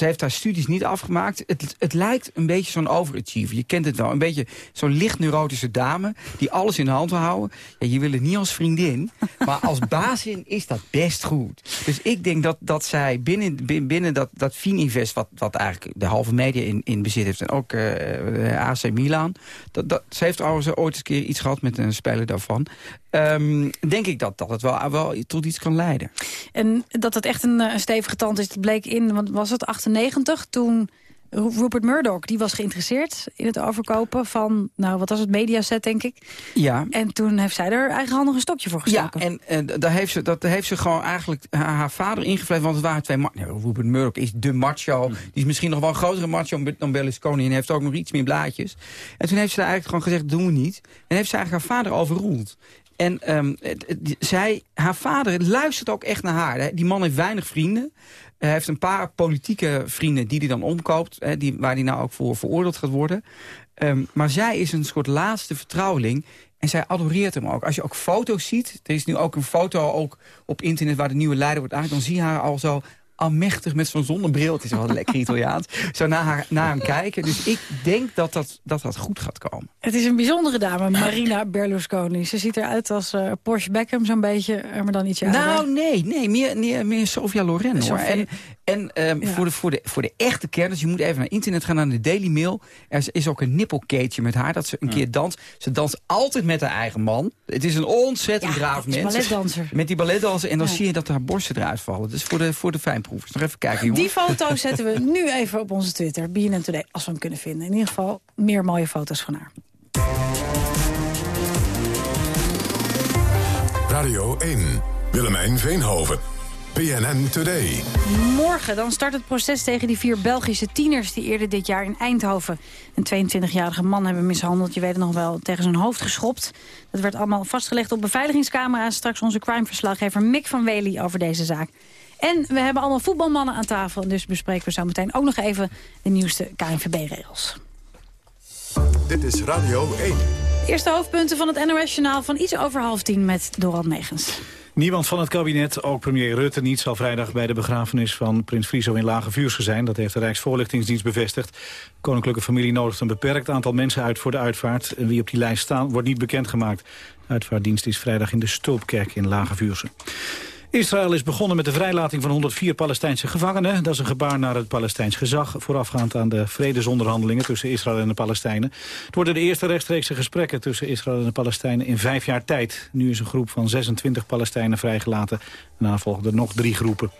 ze heeft haar studies niet afgemaakt. Het, het lijkt een beetje zo'n overachiever. Je kent het wel. Een beetje zo'n licht neurotische dame die alles in de hand wil houden. Ja, je wil het niet als vriendin. Maar als bazin is dat best goed. Dus ik denk dat, dat zij binnen, binnen dat, dat Fininvest... Wat, wat eigenlijk de halve media in, in bezit heeft... en ook uh, eh, AC Milan... Dat, dat, ze heeft ooit eens een keer iets gehad met een speler daarvan. Um, denk ik dat, dat het wel, wel tot iets kan leiden. En dat het echt een, een stevige tand is, dat bleek in... want was het 98 toen Rupert Murdoch die was geïnteresseerd in het overkopen van, nou wat was het, Mediaset denk ik. Ja. En toen heeft zij er eigenhandig een stokje voor gestoken. Ja, en, en daar heeft ze, dat heeft ze gewoon eigenlijk haar, vader ingevleid, want het waren twee... Nou, Rupert Murdoch is de macho, hmm. die is misschien nog wel een grotere macho dan Berlusconi en heeft ook nog iets meer blaadjes. En toen heeft ze daar eigenlijk gewoon gezegd, doen we niet. En heeft ze eigenlijk haar vader overroeld. En um, zij, haar vader luistert ook echt naar haar. Die man heeft weinig vrienden. Hij heeft een paar politieke vrienden die hij dan omkoopt. Hè, die, waar hij nou ook voor veroordeeld gaat worden. Um, maar zij is een soort laatste vertrouweling. En zij adoreert hem ook. Als je ook foto's ziet. Er is nu ook een foto ook op internet waar de nieuwe leider wordt aangekomen. Dan zie je haar al zo almechtig met zo'n zonnebril. Het is wel lekker Italiaans. Zo naar, haar, naar hem kijken. Dus ik denk dat dat, dat dat goed gaat komen. Het is een bijzondere dame, Marina Berlusconi. Ze ziet eruit als uh, Porsche Beckham zo'n beetje, eh, maar dan ietsje Nou, nee, nee meer, meer, meer Sofia Loren. Hoor. En, en um, voor, de, voor, de, voor de echte kerners, je moet even naar internet gaan, naar de Daily Mail. Er is ook een nippelkeetje met haar, dat ze een keer danst. Ze danst altijd met haar eigen man. Het is een ontzettend ja, braaf mens. balletdanser. Met die balletdanser. En dan zie je dat haar borsten eruit vallen. Dus voor de, voor de Nog even kijken, jongen. Die foto zetten we nu even op onze Twitter. BNN Today, als we hem kunnen vinden. In ieder geval meer mooie foto's van haar. Radio 1, Willemijn Veenhoven. PNN Today. Morgen dan start het proces tegen die vier Belgische tieners... die eerder dit jaar in Eindhoven een 22-jarige man hebben mishandeld. Je weet het nog wel, tegen zijn hoofd geschopt. Dat werd allemaal vastgelegd op beveiligingscamera's. Straks onze crimeverslaggever Mick van Wely over deze zaak. En we hebben allemaal voetbalmannen aan tafel. Dus bespreken we zo meteen ook nog even de nieuwste KNVB-regels. Dit is Radio 1. Eerste hoofdpunten van het NOS-journaal van iets over half tien met Dorald Megens. Niemand van het kabinet, ook premier Rutte niet, zal vrijdag bij de begrafenis van prins Friso in Lage Vuursche zijn. Dat heeft de Rijksvoorlichtingsdienst bevestigd. De koninklijke familie nodigt een beperkt aantal mensen uit voor de uitvaart. En wie op die lijst staan, wordt niet bekendgemaakt. De uitvaartdienst is vrijdag in de Stulpkerk in Lage Vuursche. Israël is begonnen met de vrijlating van 104 Palestijnse gevangenen. Dat is een gebaar naar het Palestijns gezag... voorafgaand aan de vredesonderhandelingen tussen Israël en de Palestijnen. Het worden de eerste rechtstreekse gesprekken tussen Israël en de Palestijnen in vijf jaar tijd. Nu is een groep van 26 Palestijnen vrijgelaten. Daarna volgen er nog drie groepen.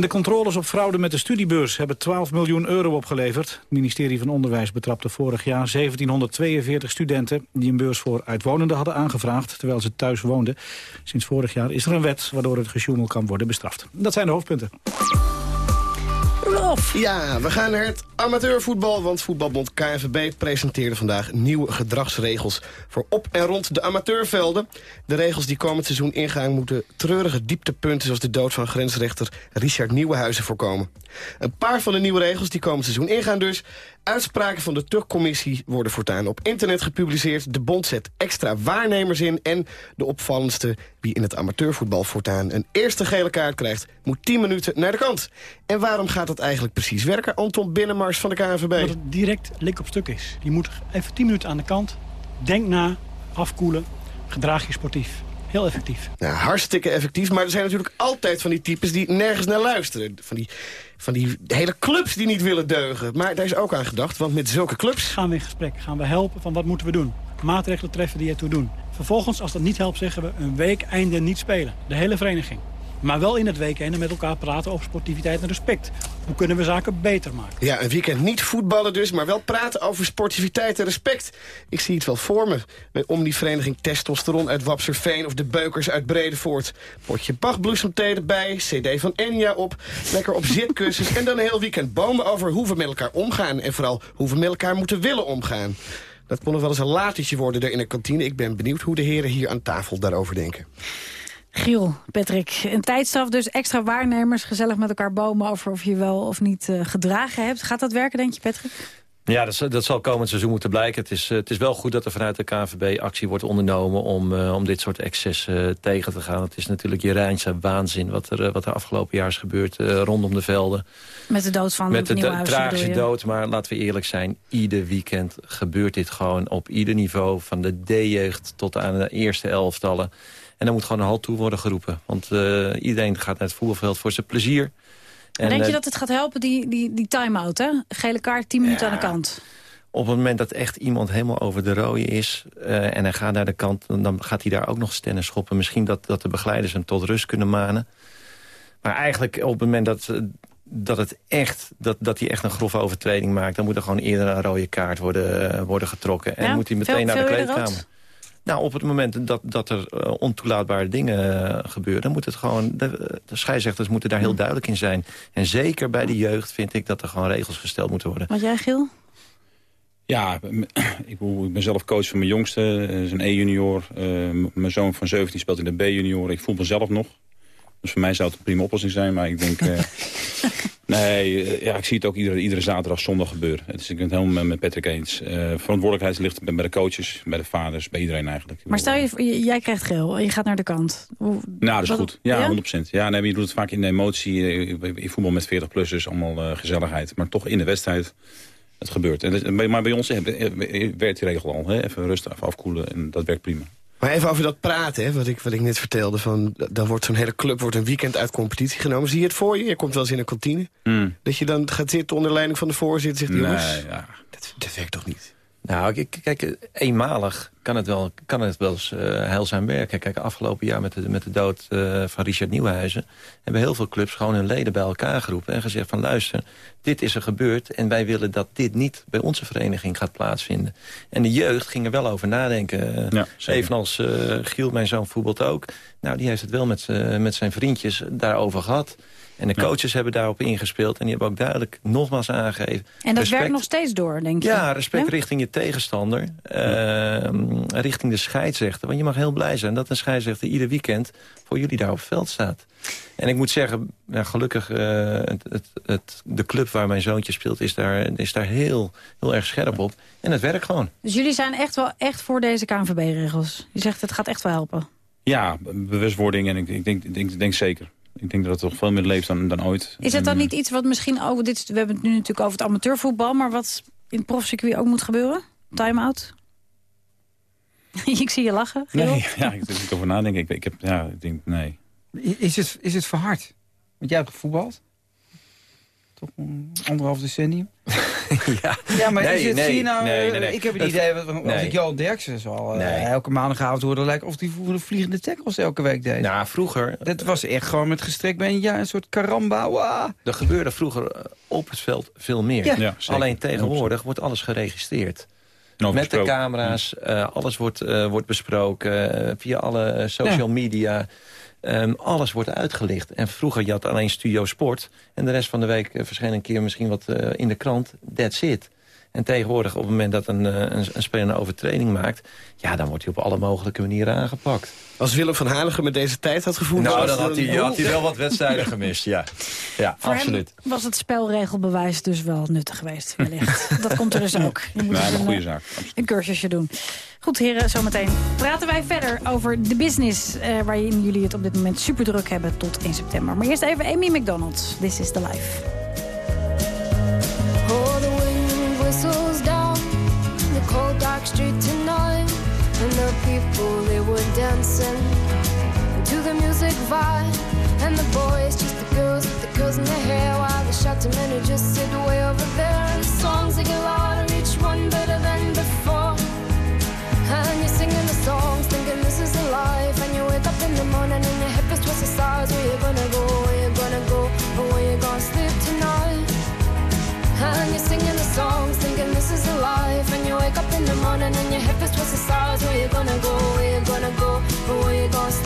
De controles op fraude met de studiebeurs hebben 12 miljoen euro opgeleverd. Het ministerie van Onderwijs betrapte vorig jaar 1742 studenten... die een beurs voor uitwonenden hadden aangevraagd, terwijl ze thuis woonden. Sinds vorig jaar is er een wet waardoor het gesjoemel kan worden bestraft. Dat zijn de hoofdpunten. Ja, we gaan naar het amateurvoetbal, want voetbalbond KNVB presenteerde vandaag nieuwe gedragsregels voor op en rond de amateurvelden. De regels die komend seizoen ingaan moeten treurige dieptepunten zoals de dood van grensrechter Richard Nieuwenhuizen voorkomen. Een paar van de nieuwe regels die komend seizoen ingaan dus. Uitspraken van de Tukcommissie worden voortaan op internet gepubliceerd. De bond zet extra waarnemers in. En de opvallendste, wie in het amateurvoetbal voortaan een eerste gele kaart krijgt... moet 10 minuten naar de kant. En waarom gaat dat eigenlijk precies werken? Anton Binnenmars van de KNVB. Dat het direct lik op stuk is. Je moet even 10 minuten aan de kant. Denk na, afkoelen, gedraag je sportief. Heel effectief. Ja, hartstikke effectief. Maar er zijn natuurlijk altijd van die types die nergens naar luisteren. Van die, van die hele clubs die niet willen deugen. Maar daar is ook aan gedacht, want met zulke clubs... Gaan we in gesprek, gaan we helpen van wat moeten we doen. Maatregelen treffen die ertoe doen. Vervolgens, als dat niet helpt, zeggen we een week einde niet spelen. De hele vereniging. Maar wel in het weekend en met elkaar praten over sportiviteit en respect. Hoe kunnen we zaken beter maken? Ja, een weekend niet voetballen dus, maar wel praten over sportiviteit en respect. Ik zie het wel voor me. Met om die vereniging Testosteron uit Wapserveen of de Beukers uit Bredevoort. Potje Bachbloesemthee erbij, cd van Enya op, lekker op zitkussens... en dan een heel weekend bomen over hoe we met elkaar omgaan... en vooral hoe we met elkaar moeten willen omgaan. Dat kon nog wel eens een latertje worden er in de kantine. Ik ben benieuwd hoe de heren hier aan tafel daarover denken. Giel, Patrick, een tijdstraf dus extra waarnemers... gezellig met elkaar bomen over of je wel of niet uh, gedragen hebt. Gaat dat werken, denk je, Patrick? Ja, dat, dat zal komend seizoen moeten blijken. Het is, uh, het is wel goed dat er vanuit de KNVB actie wordt ondernomen... om, uh, om dit soort excessen tegen te gaan. Het is natuurlijk je Rijnse waanzin wat er, wat er afgelopen jaar is gebeurd rondom de velden. Met de dood van Met de Nieuwhuis, tragische dood, maar laten we eerlijk zijn... ieder weekend gebeurt dit gewoon op ieder niveau... van de D-jeugd tot aan de eerste elftallen... En dan moet gewoon een halt toe worden geroepen. Want uh, iedereen gaat naar het voetbalveld voor zijn plezier. En, denk je dat het gaat helpen, die, die, die time-out, hè? Gele kaart, 10 minuten ja, aan de kant. Op het moment dat echt iemand helemaal over de rode is... Uh, en hij gaat naar de kant, dan gaat hij daar ook nog stennis schoppen. Misschien dat, dat de begeleiders hem tot rust kunnen manen. Maar eigenlijk op het moment dat, dat, het echt, dat, dat hij echt een grove overtreding maakt... dan moet er gewoon eerder een rode kaart worden, worden getrokken. En ja, moet hij meteen veel, naar de kleedkamer. Nou, op het moment dat, dat er uh, ontoelaatbare dingen uh, gebeuren... dan moet het gewoon... De, de scheidsrechters moeten daar heel duidelijk in zijn. En zeker bij de jeugd vind ik dat er gewoon regels gesteld moeten worden. Wat jij, Gil? Ja, ik, ben zelf coach van mijn jongste. Dat is een E-junior. Uh, mijn zoon van 17 speelt in de B-junior. Ik voel mezelf nog. Dus voor mij zou het een prima oplossing zijn. Maar ik denk... Nee, ja, ik zie het ook iedere, iedere zaterdag, zondag gebeuren. Dus ik ben het helemaal met Patrick eens. Uh, verantwoordelijkheid ligt bij de coaches, bij de vaders, bij iedereen eigenlijk. Maar stel je, jij krijgt geel en je gaat naar de kant. Hoe, nou, dat is goed. Ja, ja? 100%. Ja, nee, je doet het vaak in de emotie. Je voetbal met 40 plussers, allemaal uh, gezelligheid. Maar toch in de wedstrijd, het gebeurt. En, maar bij ons werkt die regel al. Hè? Even rustig, even afkoelen en dat werkt prima. Maar even over dat praten, hè, wat, ik, wat ik net vertelde. Van, dan wordt zo'n hele club wordt een weekend uit competitie genomen. Zie je het voor je? Je komt wel eens in een kantine. Mm. Dat je dan gaat zitten onder leiding van de voorzitter. Zegt, nee, jongens, ja. dat, dat werkt toch niet? Nou, kijk, eenmalig kan het wel, kan het wel eens uh, heilzaam werken. Kijk, afgelopen jaar met de, met de dood uh, van Richard Nieuwenhuizen... hebben heel veel clubs gewoon hun leden bij elkaar geroepen... en gezegd van luister, dit is er gebeurd... en wij willen dat dit niet bij onze vereniging gaat plaatsvinden. En de jeugd ging er wel over nadenken. Ja, Evenals uh, Giel, mijn zoon, voetbalt ook. Nou, die heeft het wel met, met zijn vriendjes daarover gehad... En de coaches ja. hebben daarop ingespeeld. En die hebben ook duidelijk nogmaals aangegeven. En dat respect, werkt nog steeds door, denk je? Ja, respect ja? richting je tegenstander. Uh, richting de scheidsrechter. Want je mag heel blij zijn dat een scheidsrechter ieder weekend... voor jullie daar op het veld staat. En ik moet zeggen, ja, gelukkig, uh, het, het, het, de club waar mijn zoontje speelt... is daar, is daar heel, heel erg scherp op. En het werkt gewoon. Dus jullie zijn echt wel echt voor deze KNVB-regels? Je zegt, het gaat echt wel helpen. Ja, bewustwording en ik, ik, denk, ik denk, ik denk zeker. Ik denk dat het toch veel meer leeft dan, dan ooit. Is het dan niet iets wat misschien over dit? We hebben het nu natuurlijk over het amateurvoetbal, maar wat in het profcircuit ook moet gebeuren? Time-out? ik zie je lachen. Geel. Nee, ja, ik denk over nadenken. Ik, ik heb, ja, ik denk, nee. Is het, is het verhard? Want jij hebt gevoetbald? Toch een anderhalf decennium? ja. ja, maar nee, is het, nee, zie je nou, nee, nee, nee. ik heb het idee, als nee. ik Johan Derksen zo uh, elke maandagavond hoorde, lijkt of die vliegende tackles elke week deed. Nou, vroeger... Dat was echt gewoon met gestrekt been, ja, een soort karamba. Wow. Er gebeurde vroeger op het veld veel meer. Ja. Ja, Alleen tegenwoordig wordt alles geregistreerd. Nou, met de camera's, uh, alles wordt, uh, wordt besproken uh, via alle social media... Um, alles wordt uitgelicht. En vroeger je had alleen Studio Sport. En de rest van de week uh, verscheen een keer misschien wat uh, in de krant. That's it. En tegenwoordig op het moment dat een, uh, een, een speler een overtreding maakt... ja, dan wordt hij op alle mogelijke manieren aangepakt. Als Willem van Hanegem met deze tijd had gevoerd... Nou, dan had hij, had hij wel wat wedstrijden gemist, ja. Ja, Voor absoluut. Hem was het spelregelbewijs dus wel nuttig geweest, wellicht. dat komt er dus ook. Je moet nou, een, goede zaak. Een cursusje doen. Goed, heren, zometeen praten wij verder over de business... Uh, waarin jullie het op dit moment super druk hebben tot 1 september. Maar eerst even Amy McDonald. This is the life. Dark street tonight. And the people, they were dancing to the music vibe. And the boys, just the girls with the girls in their hair While the shouting men who just sit way over there. And The songs, they get louder, each one better than before. And you're singing the songs, thinking this is the life. And you wake up in the morning and your hip is twisted stars Where you gonna his in the morning and your head is the stars. Where you gonna go? Where you gonna go? Where you gonna stay?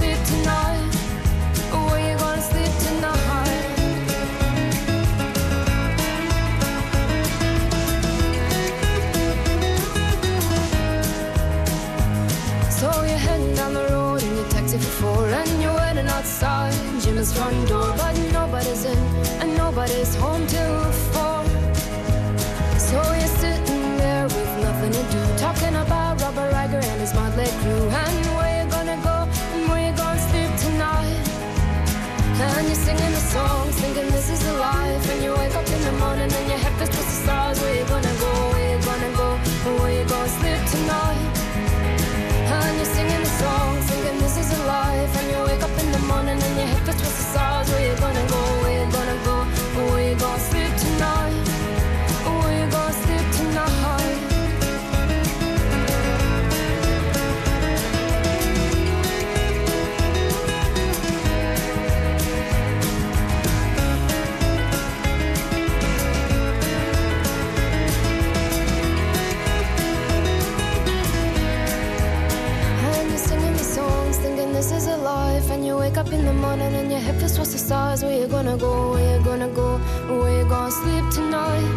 Stars. Where you gonna go? Where you gonna go? Where you gonna sleep tonight?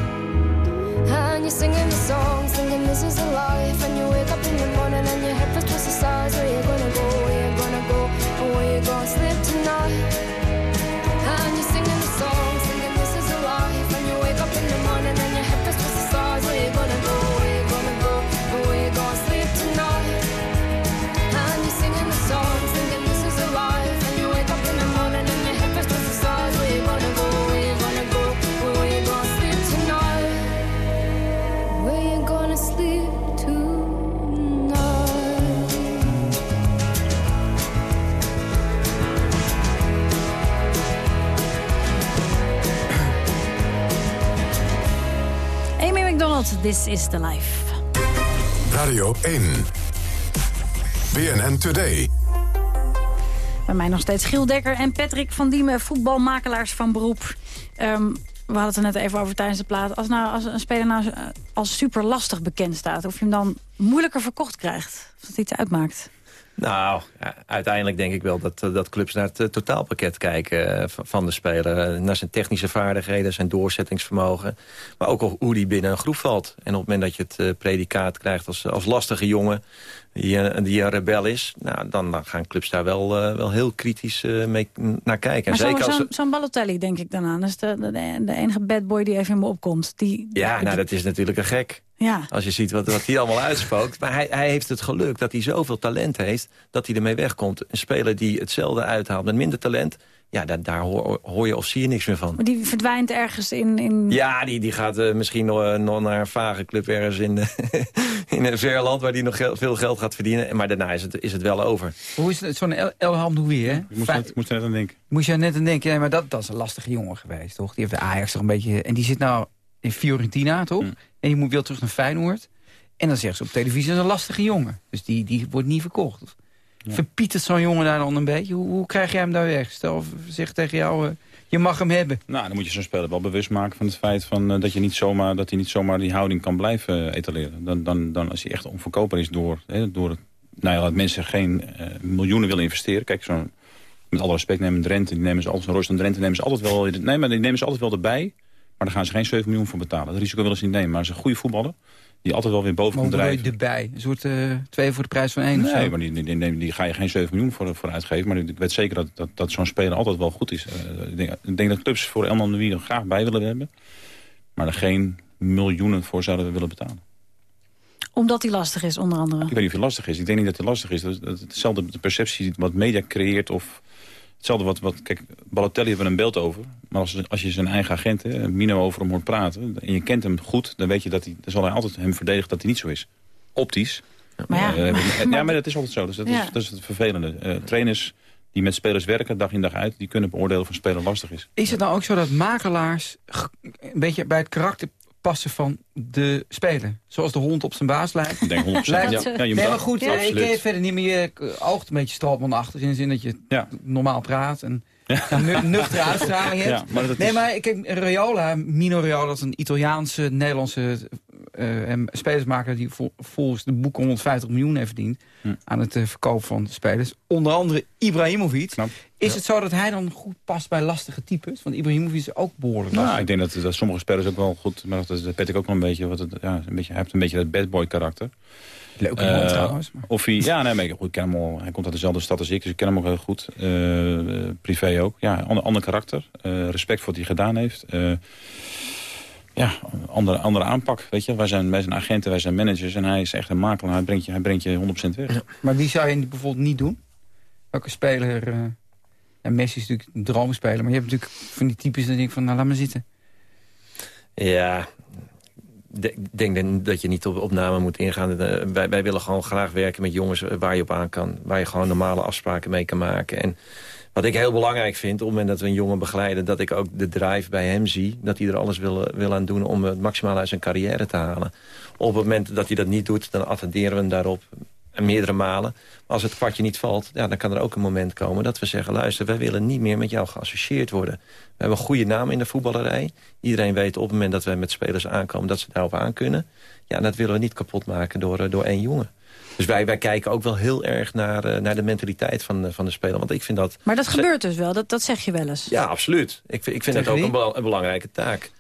And you're singing the songs, thinking this is a life. And you wake This is the Life. Radio 1. BNN Today. Bij mij nog steeds Giel Dekker en Patrick van Diemen, voetbalmakelaars van beroep. Ehm, we hadden het er net even over tijdens de plaat. Als, nou, als een speler nou eh, als super lastig bekend staat... of je hem dan moeilijker verkocht krijgt. Of dat iets uitmaakt. Nou, uiteindelijk denk ik wel dat, eh, dat clubs naar het eh, totaalpakket kijken eh, van- de speler. Naar zijn technische vaardigheden, zijn doorzettingsvermogen. Maar ook hoe die binnen een groep valt. En op het moment dat je het predicaat krijgt als, als lastige jongen... Die, eh, die een rebel is, nou, dan, dan gaan clubs daar wel, eh, wel heel kritisch eh, mee naar kijken. Maar zo'n zeker als zo'n zo'n Balotelli denk ik dan aan. Dat is de, de, de enige bad boy die even in me opkomt. Die, Ja, nou, dat is natuurlijk een gek. Ja. Als je ziet wat, wat hij allemaal uitspookt. Maar hij, hij heeft het geluk dat hij zoveel talent heeft... dat hij ermee wegkomt. Een speler die hetzelfde uithaalt met minder talent... ja, daar, daar hoor, hoor je of zie je niks meer van. Maar die verdwijnt ergens in... in... Ja, die, die gaat eh, misschien nog, eh, nog naar een vage club ergens in, eh, in een ver land... waar die nog gel- veel geld gaat verdienen. Maar daarna is het, is het wel over. Hoe is het? Zo'n El Elham hè? Je moest, Vijf- net, moest er net aan denken. Moest je net aan denken, ja, maar dat, dat is een lastige jongen geweest, toch? Die heeft de Ajax toch een beetje... En die zit nou in Fiorentina, toch? En die moet weer terug naar Feyenoord. En dan zeggen ze op televisie, dat is een lastige jongen. Dus die, die wordt niet verkocht. Verpietert zo'n jongen daar dan een beetje? Hoe, hoe krijg jij hem daar weg? Stel, zeg tegen jou, eh, je mag hem hebben. Nou, dan moet je zo'n speler wel bewust maken van het feit van, eh, dat, je niet zomaar, dat hij niet zomaar die houding kan blijven eh, etaleren. Dan, dan, dan als hij echt onverkoopbaar is door, hè, door nou ja, dat mensen geen miljoenen willen investeren. Kijk, zo'n, met alle respect nemen Drenthe, die nemen ze altijd, Royston Drenthe nemen ze altijd wel, nee, maar die nemen ze altijd wel erbij. Maar daar gaan ze geen 7 miljoen voor betalen. Dat risico willen ze niet nemen. Maar ze een goede voetballer. Die altijd wel weer boven Maar komt drijven. erbij? Een soort eh, twee voor de prijs van één Nee, maar die, die, die, die ga je geen 7 miljoen voor, voor uitgeven. Maar ik weet zeker dat, dat, dat zo'n speler altijd wel goed is. Eh, ik, denk, ik denk dat clubs voor Elman de Wie er graag bij willen hebben. Maar er geen miljoenen voor zouden willen betalen. Omdat hij lastig is, onder andere. Ik weet niet of het lastig is. Ik denk niet dat het lastig is. Dat, dat, hetzelfde de perceptie wat media creëert. Of hetzelfde wat, wat... Kijk, Balotelli hebben we een beeld over. Maar als, als je zijn eigen agent, hè, Mino, over hem hoort praten... en je kent hem goed, dan weet je dat hij... dan zal hij altijd hem verdedigen dat hij niet zo is. Optisch. Maar ja, Eh, maar- ja, maar dat is altijd zo. Dus dat, Ja. is, dat is het vervelende. Eh, trainers die met spelers werken, dag in dag uit... die kunnen beoordelen of een speler lastig is. Is het nou ook zo dat makelaars een beetje bij het karakter passen van de speler? Zoals de hond op zijn baas lijkt? Ik denk 100%. Lijkt- Ja. Ja, je moet nee, maar goed, Ja, eh, ik het verder niet meer. Je oogt een beetje stroopmanachtig in de zin dat je normaal praat en nuchtere uitstraling hebt. Ja, maar nee, is- maar kijk, Raiola, Mino Raiola, dat is een Italiaanse, Nederlandse eh, spelersmaker die vol- volgens de boek 150 miljoen heeft verdiend Hm. aan het eh, verkopen van spelers. Onder andere Ibrahimovic. Is het zo dat hij dan goed past bij lastige types? Want Ibrahimovic is ook behoorlijk lastig. Nou, ik denk dat, dat sommige spelers ook wel goed... maar dat, dat weet ik ook wel een beetje... Wat het, ja, een beetje hij heeft een beetje dat bad boy karakter. Leuke Eh, man trouwens. Of hij, ja, nee, maar ik, goed, ik ken hem al. Hij komt uit dezelfde stad als ik, dus ik ken hem ook heel goed. Eh, eh, privé ook. Ja, ander, ander karakter. Eh, respect voor wat hij gedaan heeft. Eh, ja, andere, andere aanpak. Weet je, wij zijn, wij zijn agenten, wij zijn managers en hij is echt een makelaar. Hij brengt je, hij brengt je 100% weg. Maar wie zou je bijvoorbeeld niet doen? Welke speler... eh ja, Messi is natuurlijk een droomspeler, maar je hebt natuurlijk van die types... dat denk ik van, nou, laat maar zitten. Ja, denk dat je niet op opname moet ingaan. Eh, wij, wij willen gewoon graag werken met jongens waar je op aan kan. Waar je gewoon normale afspraken mee kan maken. En wat ik heel belangrijk vind, op het moment dat we een jongen begeleiden... dat ik ook de drive bij hem zie. Dat hij er alles wil, wil aan doen om het maximaal uit zijn carrière te halen. Op het moment dat hij dat niet doet, dan attenderen we hem daarop. Meerdere malen. Maar als het kwartje niet valt, ja, dan kan er ook een moment komen dat we zeggen... luister, wij willen niet meer met jou geassocieerd worden. We hebben een goede naam in de voetballerij. Iedereen weet op het moment dat wij met spelers aankomen... dat ze daarop aan kunnen. Ja, en dat willen we niet kapot maken door, eh, door één jongen. Dus wij, wij kijken ook wel heel erg naar, eh, naar de mentaliteit van, de- van de speler. Want ik vind dat... Maar dat gebeurt dus wel, dat, dat zeg je wel eens. Ja, absoluut. Ik, vind- ik vind dat Tegen ook wie? een, bela- een belangrijke taak.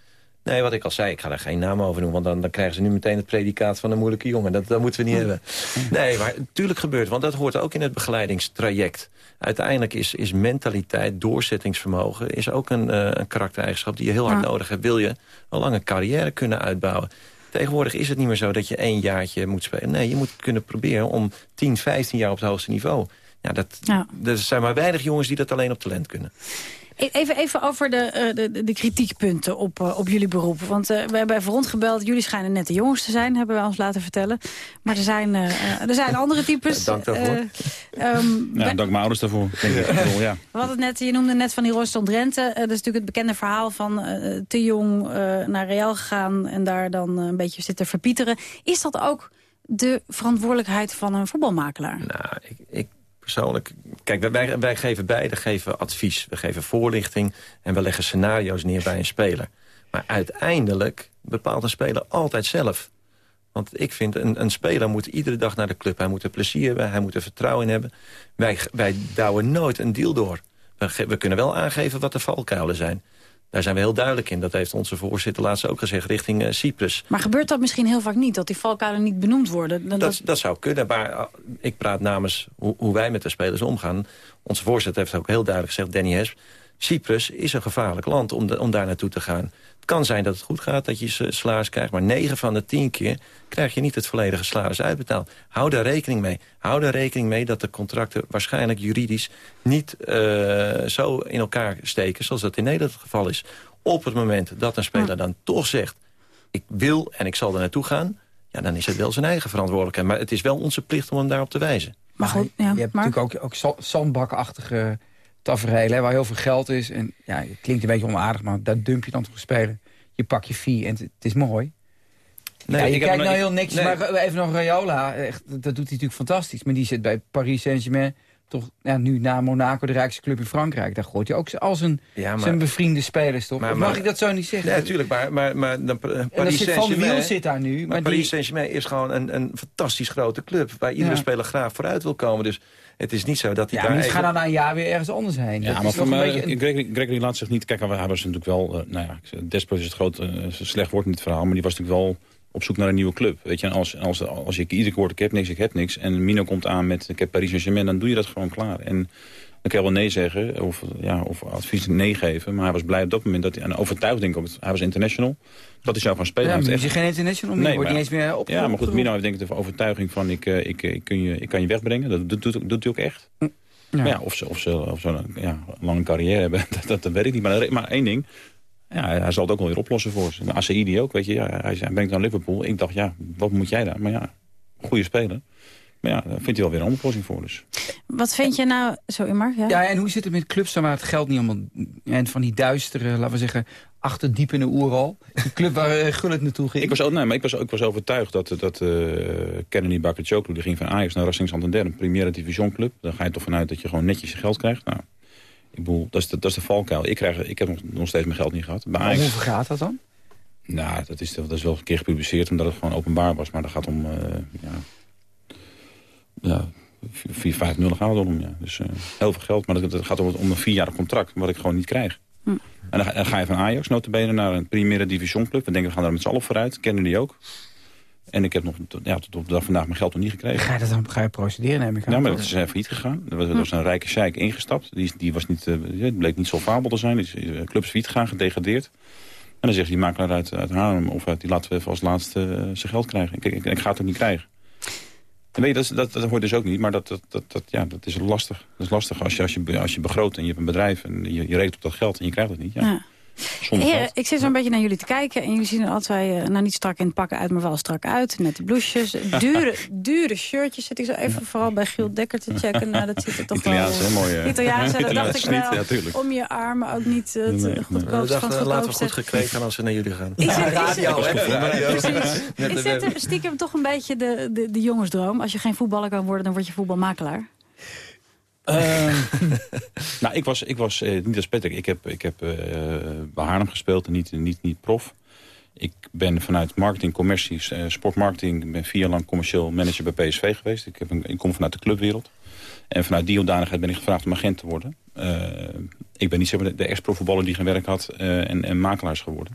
Nee, wat ik al zei, ik ga daar geen naam over noemen... want dan, dan krijgen ze nu meteen het predicaat van een moeilijke jongen. Dat, dat moeten we niet hebben. Nee, maar natuurlijk gebeurt, want dat hoort ook in het begeleidingstraject. Uiteindelijk is, is mentaliteit, doorzettingsvermogen... is ook een, eh, een karaktereigenschap die je heel hard Ja. nodig hebt. Wil je een lange carrière kunnen uitbouwen... Tegenwoordig is het niet meer zo dat je één jaartje moet spelen. Nee, je moet kunnen proberen om 10, 15 jaar op het hoogste niveau. Ja, dat, Ja. Er zijn maar weinig jongens die dat alleen op talent kunnen. E- Even, even over de, eh, de, de- de kritiekpunten op, eh, op jullie beroep. Want eh, we hebben even rondgebeld. Jullie schijnen net de jongens te zijn, hebben we ons laten vertellen. Maar er zijn, er zijn andere types. Dank daarvoor. Ehm, Ja, dank mijn ouders daarvoor. Denk ik. Ja. we hadden het net, je noemde net van die Royston Drenthe. Dat is natuurlijk het bekende verhaal van eh, te jong eh, naar Real gegaan... en daar dan een beetje zitten verpieteren. Is dat ook de verantwoordelijkheid van een voetbalmakelaar? Nou, ik, ik persoonlijk... Kijk, wij, wij geven beide geven advies. We geven voorlichting en we leggen scenario's neer bij een speler. Maar uiteindelijk bepaalt een speler altijd zelf. Want ik vind, een, een speler moet iedere dag naar de club. Hij moet er plezier hebben, hij moet er vertrouwen in hebben. Wij, wij douwen nooit een deal door. We, we kunnen wel aangeven wat de valkuilen zijn. Daar zijn we heel duidelijk in. Dat heeft onze voorzitter laatst ook gezegd richting eh, Cyprus. Maar gebeurt dat misschien heel vaak niet? Dat die valkuilen niet benoemd worden? Dat, Dat, dat zou kunnen, maar uh, ik praat namens hoe, hoe wij met de spelers omgaan. Onze voorzitter heeft ook heel duidelijk gezegd, Danny Hesp... Cyprus is een gevaarlijk land om, de- om daar naartoe te gaan. Het kan zijn dat het goed gaat, dat je salaris krijgt... maar 9 van de 10 keer krijg je niet het volledige salaris uitbetaald. Hou daar rekening mee. Hou daar rekening mee dat de contracten waarschijnlijk juridisch... niet eh, zo in elkaar steken zoals dat in Nederland het geval is. Op het moment dat een speler dan toch zegt... ik wil en ik zal er naartoe gaan... ja, dan is het wel zijn eigen verantwoordelijkheid. Maar het is wel onze plicht om hem daarop te wijzen. Maar goed, je hebt natuurlijk ook, ook za- zandbakachtige tafereelen... waar heel veel geld is. En ja, het klinkt een beetje onaardig, maar daar dump je dan toch spelen. Je pak je fee en het, is mooi. Nee, ja, je kijkt nou heel nee. maar even nog Rayola. Echt, dat doet hij natuurlijk fantastisch. Maar die zit bij Paris Saint-Germain... toch ja, nu na Monaco, de rijkste club in Frankrijk. Daar gooit hij ook al zijn, Ja, maar- zijn bevriende spelers, toch? Maar- mag ik dat zo niet zeggen? Nee, natuurlijk, maar, maar, maar dan, uh, en Paris dan zit Van. Wiel zit daar nu. Maar Maar Paris die, Saint-Germain is gewoon een, een fantastisch grote club... waar iedere Ja. speler graag vooruit wil komen. Dus het is niet zo dat hij ja, daar... even- gaan dan na een jaar weer ergens anders heen. Ja, Dat maar is voor mij, beetje Gregory, Gregory laat zich niet... Kijk, hij was natuurlijk wel... eh, nou ja, ik Despot is het groot, eh, slecht woord in dit verhaal... maar die was natuurlijk wel op zoek naar een nieuwe club. Weet je, en als, als, als je iedere keer hoort, ik heb niks, ik heb niks... en Mino komt aan met, ik heb Paris Saint-Germain... dan doe je dat gewoon klaar. En dan kan je wel nee zeggen, of, ja, of advies nee geven... maar hij was blij op dat moment, dat hij, en overtuigd denk ik, hij was international... dat hij zou gaan spelen. Ja, maar is je geen international meer? Wordt maar- niet eens meer opgeroepen. Ja, maar goed, Mino heeft denk ik de overtuiging van... ik, eh, ik, ik, kun je, ik kan je wegbrengen, dat doet, doet, doet hij ook echt. Ja. Maar ja, of ze, of ze, of ze een ja, lange carrière hebben, dat, dat, dat weet ik niet. Maar, maar één ding, ja, hij zal het ook wel weer oplossen voor ze. De ACI ook, weet je. Ja, hij, hij brengt naar Liverpool. Ik dacht, ja, wat moet jij daar? Maar ja, goede speler. Maar ja, daar vindt hij wel weer een oplossing voor. Dus. Wat vind je nou... Sorry, Mark? Ja? Ja, en hoe zit het met clubs dan waar het geld niet allemaal... en van die duistere, laten we zeggen, achterdiep in de oeral. Die club waar uh, Gullit naartoe ging. Ik was, ook- nee, maar ik was, ik was overtuigd dat, dat uh, Kennedy Bakachoglu... die ging van Ajax naar Racing Santander, een Primera Division club. Dan ga je toch vanuit dat je gewoon netjes je geld krijgt. Nou, ik bedoel, dat is de, dat is de valkuil. Ik, krijg, ik heb nog, nog steeds mijn geld niet gehad. Bij Ajax, hoeveel gaat dat dan? Nou, dat is, dat is wel een keer gepubliceerd omdat het gewoon openbaar was. Maar dat gaat om... Uh, ja, ja, 4, 5 nul gaat het om. Ja. Dus uh, heel veel geld. Maar het gaat om, om een vierjarig contract, wat ik gewoon niet krijg. Hm. En dan, dan, ga je van Ajax notabene naar een Primera Division club. We denken, we gaan daar met z'n allen vooruit. Kennen die ook. En ik heb nog ja, tot op de dag vandaag mijn geld nog niet gekregen. Ga je dat dan ga je procederen, neem ik aan? Ja, maar dat is uh, failliet gegaan. Er was, er was een rijke sheik ingestapt. Die, die was niet, uh, bleek niet solvabel te zijn. Die is uh, club failliet gegaan, gedegradeerd. En dan zegt die makelaar uit, uit Haarlem... of uit, die laten we even als laatste uh, zijn geld krijgen. Ik, ik, ik, ga het ook niet krijgen. Je, dat, dat, dat hoort dus ook niet. Maar dat, dat, dat, ja, dat is lastig. Dat is lastig als je, als je, als je begroot en je hebt een bedrijf... en je, je rekent op dat geld en je krijgt het niet. Ja. Ik zit zo een beetje naar jullie te kijken. En jullie zien er altijd, uh, nou niet strak in het pakken uit, maar wel strak uit. Met de blouses. Dure, dure shirtjes zit ik zo even ja. vooral bij Giel Dekker te checken. Nou, dat ziet er toch Italiaans, wel... Hè, mooi, Italiaans, dat dacht ik wel. Ja, om je armen ook niet uh, nee, goedkoop nee. nee. Laten we goed gekleed gaan als we naar jullie gaan. Ik zit, radio, ik zit, ik zit er stiekem toch een beetje de, de, de jongensdroom. Als je geen voetballer kan worden, dan word je voetbalmakelaar. Uh, nou, ik was, ik was uh, niet als Patrick. Ik heb, ik heb uh, bij Haarlem gespeeld en niet, niet, niet prof. Ik ben vanuit marketing, commercie, sportmarketing... ben vier jaar lang commercieel manager bij PSV geweest. Ik, heb een, ik kom vanuit de clubwereld. En vanuit die hoedanigheid ben ik gevraagd om agent te worden. ik ben niet zeg maar, de, ex-profvoetballer die geen werk had en, en makelaars geworden.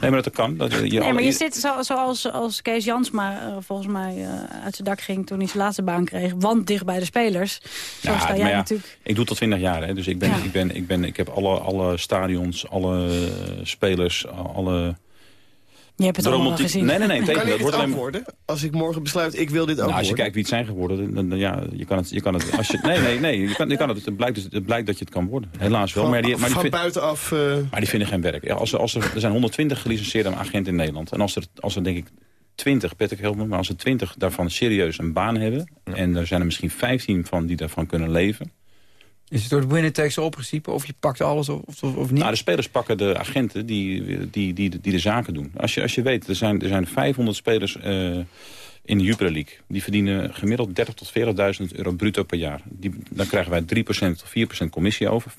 Nee, maar dat kan. Dat, je nee, maar je zit zo, zoals als Kees Jansma uh, volgens mij uh, uit zijn dak ging... toen hij zijn laatste baan kreeg, want dicht bij de spelers. Zo ja, sta jij ja, natuurlijk... Ik doe tot 20 jaar, hè, dus ik, ben, ja. ik, ben, ik, ben, ik heb alle, alle stadions, alle spelers, alle... Je hebt het allemaal gezien. Nee, nee, nee. Kan ik het ook worden? Als ik morgen besluit, ik wil dit ook nou, Als je worden? kijkt wie het zijn geworden, dan, dan, ja, je kan het... Je kan het als je, nee, nee, nee. Je kan, je kan het, het, blijkt, het blijkt dat je het kan worden. Helaas wel. Van, maar die, maar die van buitenaf... Uh... Maar die vinden geen werk. Ja, als er, als er, er zijn 120 gelicenseerde agenten in Nederland. En als er, als er denk ik 20, Patrick helpt me, maar als er 20 daarvan serieus een baan hebben... Ja. en er zijn er misschien 15 van die daarvan kunnen leven... Is het door het winner takes all principe of je pakt alles of, of, of niet? Nou, de spelers pakken de agenten die, die, die, die de zaken doen. Als je, als je weet, er zijn, er zijn 500 spelers uh, in de Jupiler League. Die verdienen gemiddeld 30.000 tot 40.000 euro bruto per jaar. Die, dan krijgen wij 3% of 4% commissie over, 5%.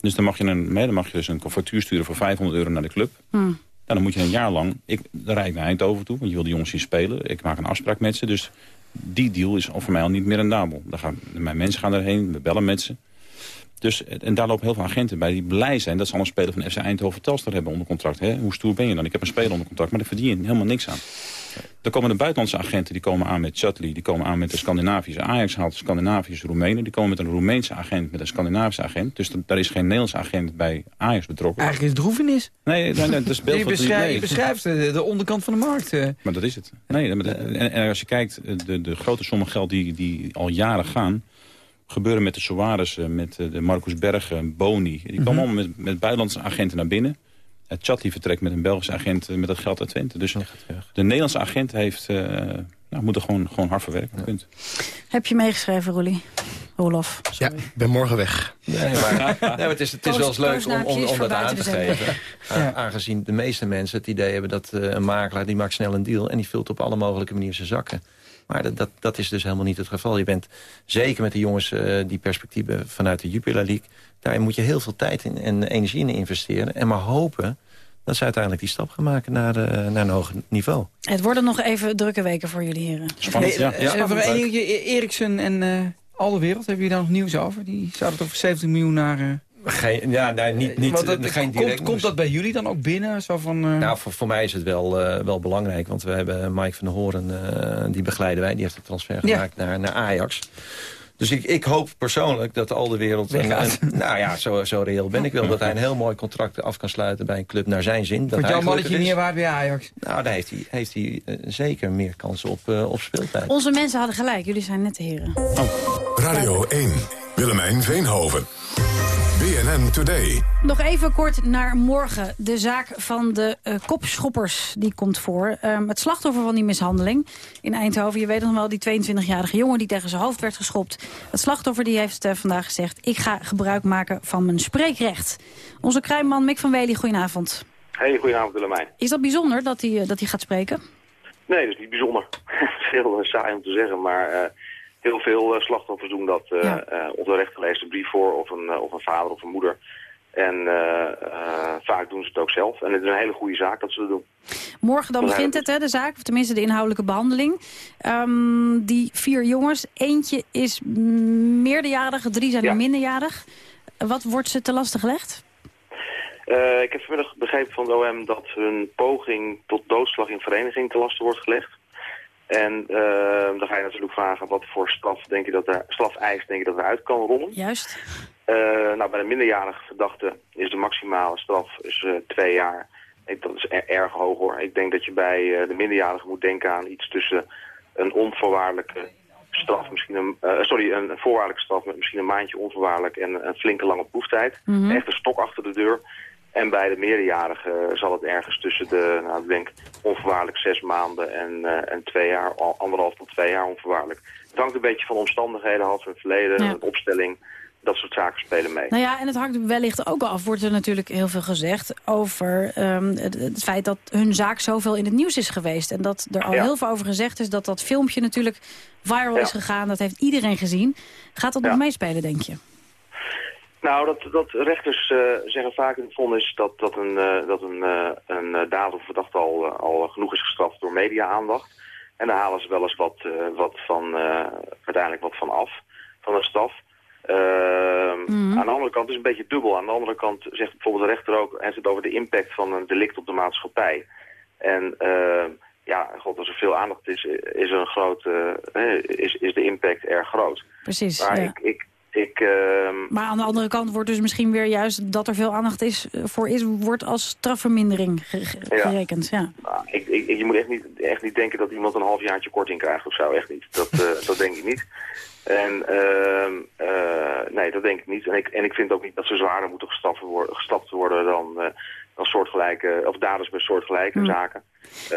Dus dan mag je, een, dan mag je dus een factuur sturen voor 500 euro naar de club. Hmm. Nou, dan moet je een jaar lang... Ik, dan rijd ik naar Eindhoven toe, want je wil die jongens zien spelen. Ik maak een afspraak met ze, dus die deal is voor mij al niet meer rendabel. Dan gaan, mijn mensen gaan erheen, we bellen met ze. Dus, en daar lopen heel veel agenten bij die blij zijn... dat ze al een speler van FC Eindhoven Telstar hebben onder contract. Hè? Hoe stoer ben je dan? Ik heb een speler onder contract, maar daar verdien helemaal niks aan. Dan komen de buitenlandse agenten, die komen aan met Chutley... die komen aan met de Scandinavische Ajax haalt de Scandinavische Roemenen... die komen met een Roemeense agent, met een Scandinavische agent. Dus daar is geen Nederlandse agent bij Ajax betrokken. Eigenlijk is het droevenis. Nee, nee, nee dat is beeld je, nee. je beschrijft de, de, onderkant van de markt. Uh. Maar dat is het. Nee, en, en als je kijkt, de, de grote sommen geld die, die al jaren gaan gebeuren met de Soaressen, met de Marcus Bergen, Boni. Die komen mm -hmm. allemaal met, met buitenlandse agenten naar binnen. Het Chat die vertrekt met een Belgische agent met dat geld uit Twente. Dus de Nederlandse agent heeft, uh, nou, moet er gewoon, gewoon hard voor werken. Ja. Punt. Heb je meegeschreven, Roelie? Rolof, Ja, ik ben morgen weg. Nee, maar, nee, maar het is, het is wel eens leuk om, om, om dat aan te geven. Ja. Aangezien de meeste mensen het idee hebben dat uh, een makelaar... die maakt snel een deal en die vult op alle mogelijke manieren zijn zakken. Maar dat, dat, dat, is dus helemaal niet het geval. Je bent zeker met de jongens uh, die perspectieven vanuit de Jupiler League... daar moet je heel veel tijd in, en energie in investeren. En maar hopen dat ze uiteindelijk die stap gaan maken naar, uh, naar een hoger niveau. Het worden nog even drukke weken voor jullie heren. Spannend, ja. ja. ja. Een Eriksen en uh, Alle Wereld, hebben jullie daar nog nieuws over? Die zouden toch voor 70 miljoen naar... Uh... Geen, ja, nee, niet, niet, dat, geen direct komt, komt dat bij jullie dan ook binnen? Zo van, uh... Nou, voor, voor mij is het wel, uh, wel belangrijk. Want we hebben Mike van der Hoorn, uh, die begeleiden wij. Die heeft de transfer gemaakt ja. naar, naar Ajax. Dus ik, ik hoop persoonlijk dat al de wereld... Nou ja, zo, zo reëel ben ik wel. Dat hij een heel mooi contract af kan sluiten bij een club naar zijn zin. Want jouw mannetje meer waard bij Ajax? Nou, daar heeft hij, heeft hij uh, zeker meer kansen op, uh, op speeltijd. Onze mensen hadden gelijk. Jullie zijn net de heren. Oh. Radio 1. Willemijn Veenhoven. BNN Today. Nog even kort naar morgen. De zaak van de uh, kopschoppers die komt voor. Um, het slachtoffer van die mishandeling in Eindhoven. Je weet nog wel, die 22-jarige jongen die tegen zijn hoofd werd geschopt. Het slachtoffer die heeft uh, vandaag gezegd... ik ga gebruik maken van mijn spreekrecht. Onze kruimman Mick van Wely, goedenavond. Hey, goedenavond Willemijn. Is dat bijzonder dat hij, uh, dat hij gaat spreken? Nee, dat is niet bijzonder. Heel saai om te zeggen, maar... Heel veel uh, slachtoffers doen dat uh, ja. uh, op de recht gelezen brief voor, of een, of een vader of een moeder. En vaak doen ze het ook zelf. En het is een hele goede zaak dat ze dat doen. Morgen dan begint het, hè, de zaak, of tenminste de inhoudelijke behandeling. Um, die vier jongens, eentje is meerderjarig, drie zijn ja. er minderjarig. Wat wordt ze te lastig gelegd? Uh, ik heb vanmiddag begrepen van de OM dat hun poging tot doodslag in vereniging te lasten wordt gelegd. En uh, dan ga je natuurlijk vragen wat voor straf denk je dat er, strafeis denk je dat eruit kan rollen. Juist. Uh, nou, bij de minderjarige verdachte is de maximale straf is, twee jaar. Ik, dat is erg hoog hoor. Ik denk dat je bij de minderjarige moet denken aan iets tussen een onvoorwaardelijke straf, misschien een, sorry, een voorwaardelijke straf met misschien een maandje onvoorwaardelijk en een flinke lange proeftijd. Mhm. Echt een stok achter de deur. En bij de meerderjarigen zal het ergens tussen de, nou, ik denk onvoorwaardelijk zes maanden en, uh, en twee jaar, anderhalf tot twee jaar onvoorwaardelijk. Het hangt een beetje van omstandigheden, had het verleden, ja. opstelling, dat soort zaken spelen mee. Nou ja, en het hangt wellicht ook af, wordt er natuurlijk heel veel gezegd... over um, het, het, feit dat hun zaak zoveel in het nieuws is geweest. En dat er al ja. heel veel over gezegd is dat dat filmpje natuurlijk viral ja. is gegaan. Dat heeft iedereen gezien. Gaat dat nog meespelen, denk je? Nou, dat, dat rechters uh, zeggen vaak in het vonnis dat, dat een, uh, dat een, uh, een dader of verdachte al, al genoeg is gestraft door media-aandacht. En daar halen ze wel eens wat, wat van, uiteindelijk wat van af, van de straf. Mm. Aan de andere kant is het een beetje dubbel. Aan de andere kant zegt bijvoorbeeld de rechter ook, hij zit over de impact van een delict op de maatschappij. En ja, god, als er veel aandacht is, is, er een groot, is, is de impact erg groot. Precies, maar ja. ik, ik, ik, uh... Maar aan de andere kant wordt dus misschien weer juist dat er veel aandacht is voor is, wordt als strafvermindering gerekend. Ja. ja. Nou, ik, ik, je moet echt niet, echt niet denken dat iemand een halfjaartje korting krijgt of zo, echt niet. Dat, uh, dat denk ik niet. En uh, nee, dat denk ik niet. En ik, en ik vind ook niet dat ze zwaarder moeten gestraft worden, gestraft worden dan, dan soortgelijke, of daders met soortgelijke Hm. mm. zaken.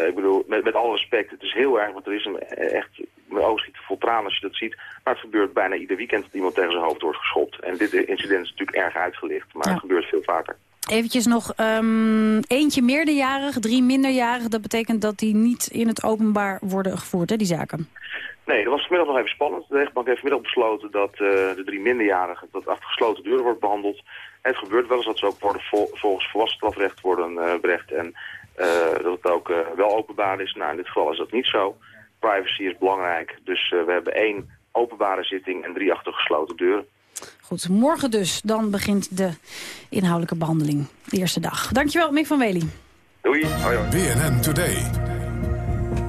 ik bedoel, met, met alle respect, het is heel erg, want er is een echt mijn oog schiet als je dat ziet. Maar het gebeurt bijna ieder weekend dat iemand tegen zijn hoofd wordt geschopt. En dit incident is natuurlijk erg uitgelicht, maar ja. het gebeurt veel vaker. Eventjes nog, um, eentje meerderjarig, drie minderjarig. Dat betekent dat die niet in het openbaar worden gevoerd, hè, die zaken? Nee, dat was vanmiddag nog even spannend. De rechtbank heeft vanmiddag besloten dat uh, de drie minderjarigen dat achter gesloten deuren wordt behandeld. Het gebeurt wel eens dat ze ook worden vol, volgens volwassen strafrecht worden uh, berecht. En uh, dat het ook wel openbaar is. Nou, in dit geval is dat niet zo privacy is belangrijk. Dus uh, we hebben één openbare zitting en drie achter gesloten deuren. Goed, morgen dus. Dan begint de inhoudelijke behandeling. De eerste dag. Dankjewel, Mick van Wely. Doei. Hoi, hoi. BNN Today.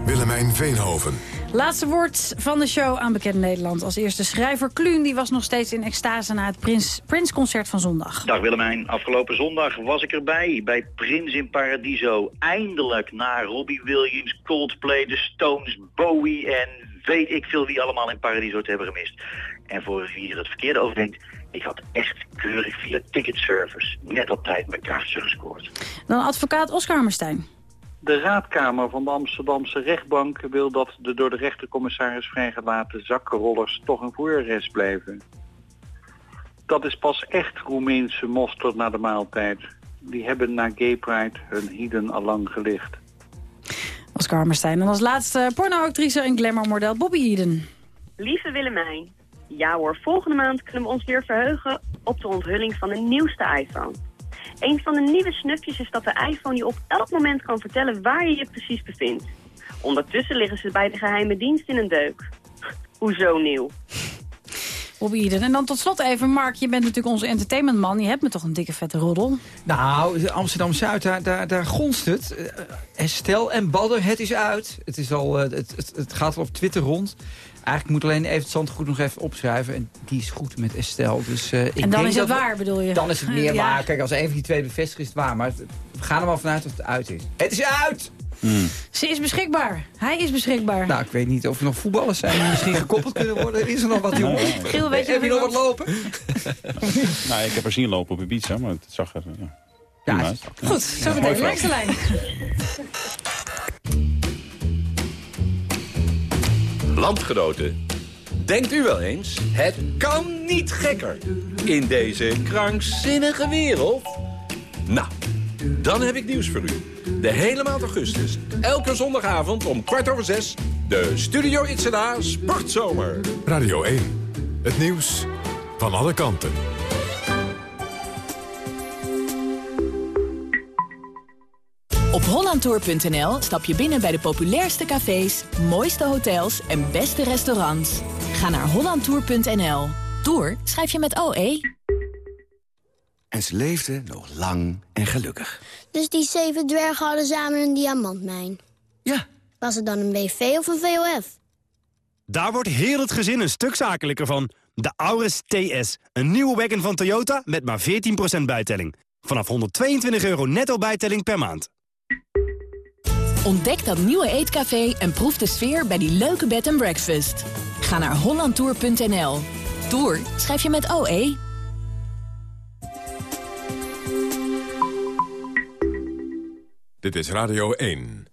Willemijn Veenhoven. Laatste woord van de show aan Bekend Nederland. Als eerste schrijver Kluun die was nog steeds in extase na het Prins, Prins-concert van zondag. Dag Willemijn. Afgelopen zondag was ik erbij bij Prins in Paradiso. Eindelijk na Robbie Williams, Coldplay, The Stones, Bowie en weet ik veel wie allemaal in Paradiso te hebben gemist. En voor wie er het verkeerde over denkt, ik had echt keurig via ticketservice net op tijd mijn kaartje gescoord. Dan advocaat Oscar Hammerstein. De raadkamer van de Amsterdamse rechtbank wil dat de door de rechtercommissaris vrijgelaten zakkenrollers toch een voorarrest blijven. Dat is pas echt Roemeense mosterd na de maaltijd. Die hebben na Gay Pride hun hieden allang gelicht. Oscar Hammerstein. En als laatste pornoactrice en glamourmodel Bobby Eden. Lieve Willemijn. Ja hoor, volgende maand kunnen we ons weer verheugen op de onthulling van de nieuwste iPhone. Een van de nieuwe snufjes is dat de iPhone je op elk moment kan vertellen waar je je precies bevindt. Ondertussen liggen ze bij de geheime dienst in een deuk. Hoezo nieuw? Bobby. En dan tot slot even, Mark, je bent natuurlijk onze entertainmentman. Je hebt me toch een dikke vette roddel? Nou, Amsterdam-Zuid, daar, daar, daar gonst het. Uh, Estel en Badder, het is uit. Het, is al, uh, het, het, het, gaat al op Twitter rond. Eigenlijk moet alleen even Zandgoed nog even opschrijven. En die is goed met Estelle. Dus, uh, ik en dan denk is het dat waar, we, bedoel je? Dan is het meer ja. waar. Kijk, als een van die twee bevestigt is het waar. Maar we gaan er maar vanuit dat het uit is. Het is uit! Mm. Ze is beschikbaar. Hij is beschikbaar. Nou, ik weet niet of er nog voetballers zijn die misschien gekoppeld kunnen worden. Is er nog wat, jongen? Giel, weet je Heb je nog wat lopen? nou, ik heb er zien lopen op Ibiza, maar het zag er... Ja. Ja. Goed, zo meteen langs de lijn. Landgenoten, denkt u wel eens, het kan niet gekker in deze krankzinnige wereld? Nou, dan heb ik nieuws voor u. De hele maand augustus, elke zondagavond om kwart over zes... de Studio Itzena Sportzomer. Radio 1, het nieuws van alle kanten. Op hollandtour.nl stap je binnen bij de populairste cafés, mooiste hotels en beste restaurants. Ga naar hollandtour.nl. Tour schrijf je met OE. En ze leefden nog lang en gelukkig. Dus die zeven dwergen hadden samen een diamantmijn? Ja. Was het dan een BV of een VOF? Daar wordt heel het gezin een stuk zakelijker van. De Auris TS, een nieuwe wagon van Toyota met maar 14% bijtelling. Vanaf 122 euro netto bijtelling per maand. Ontdek dat nieuwe eetcafé en proef de sfeer bij die leuke bed and breakfast. Ga naar hollandtour.nl. Tour schrijf je met OE. Dit is Radio 1.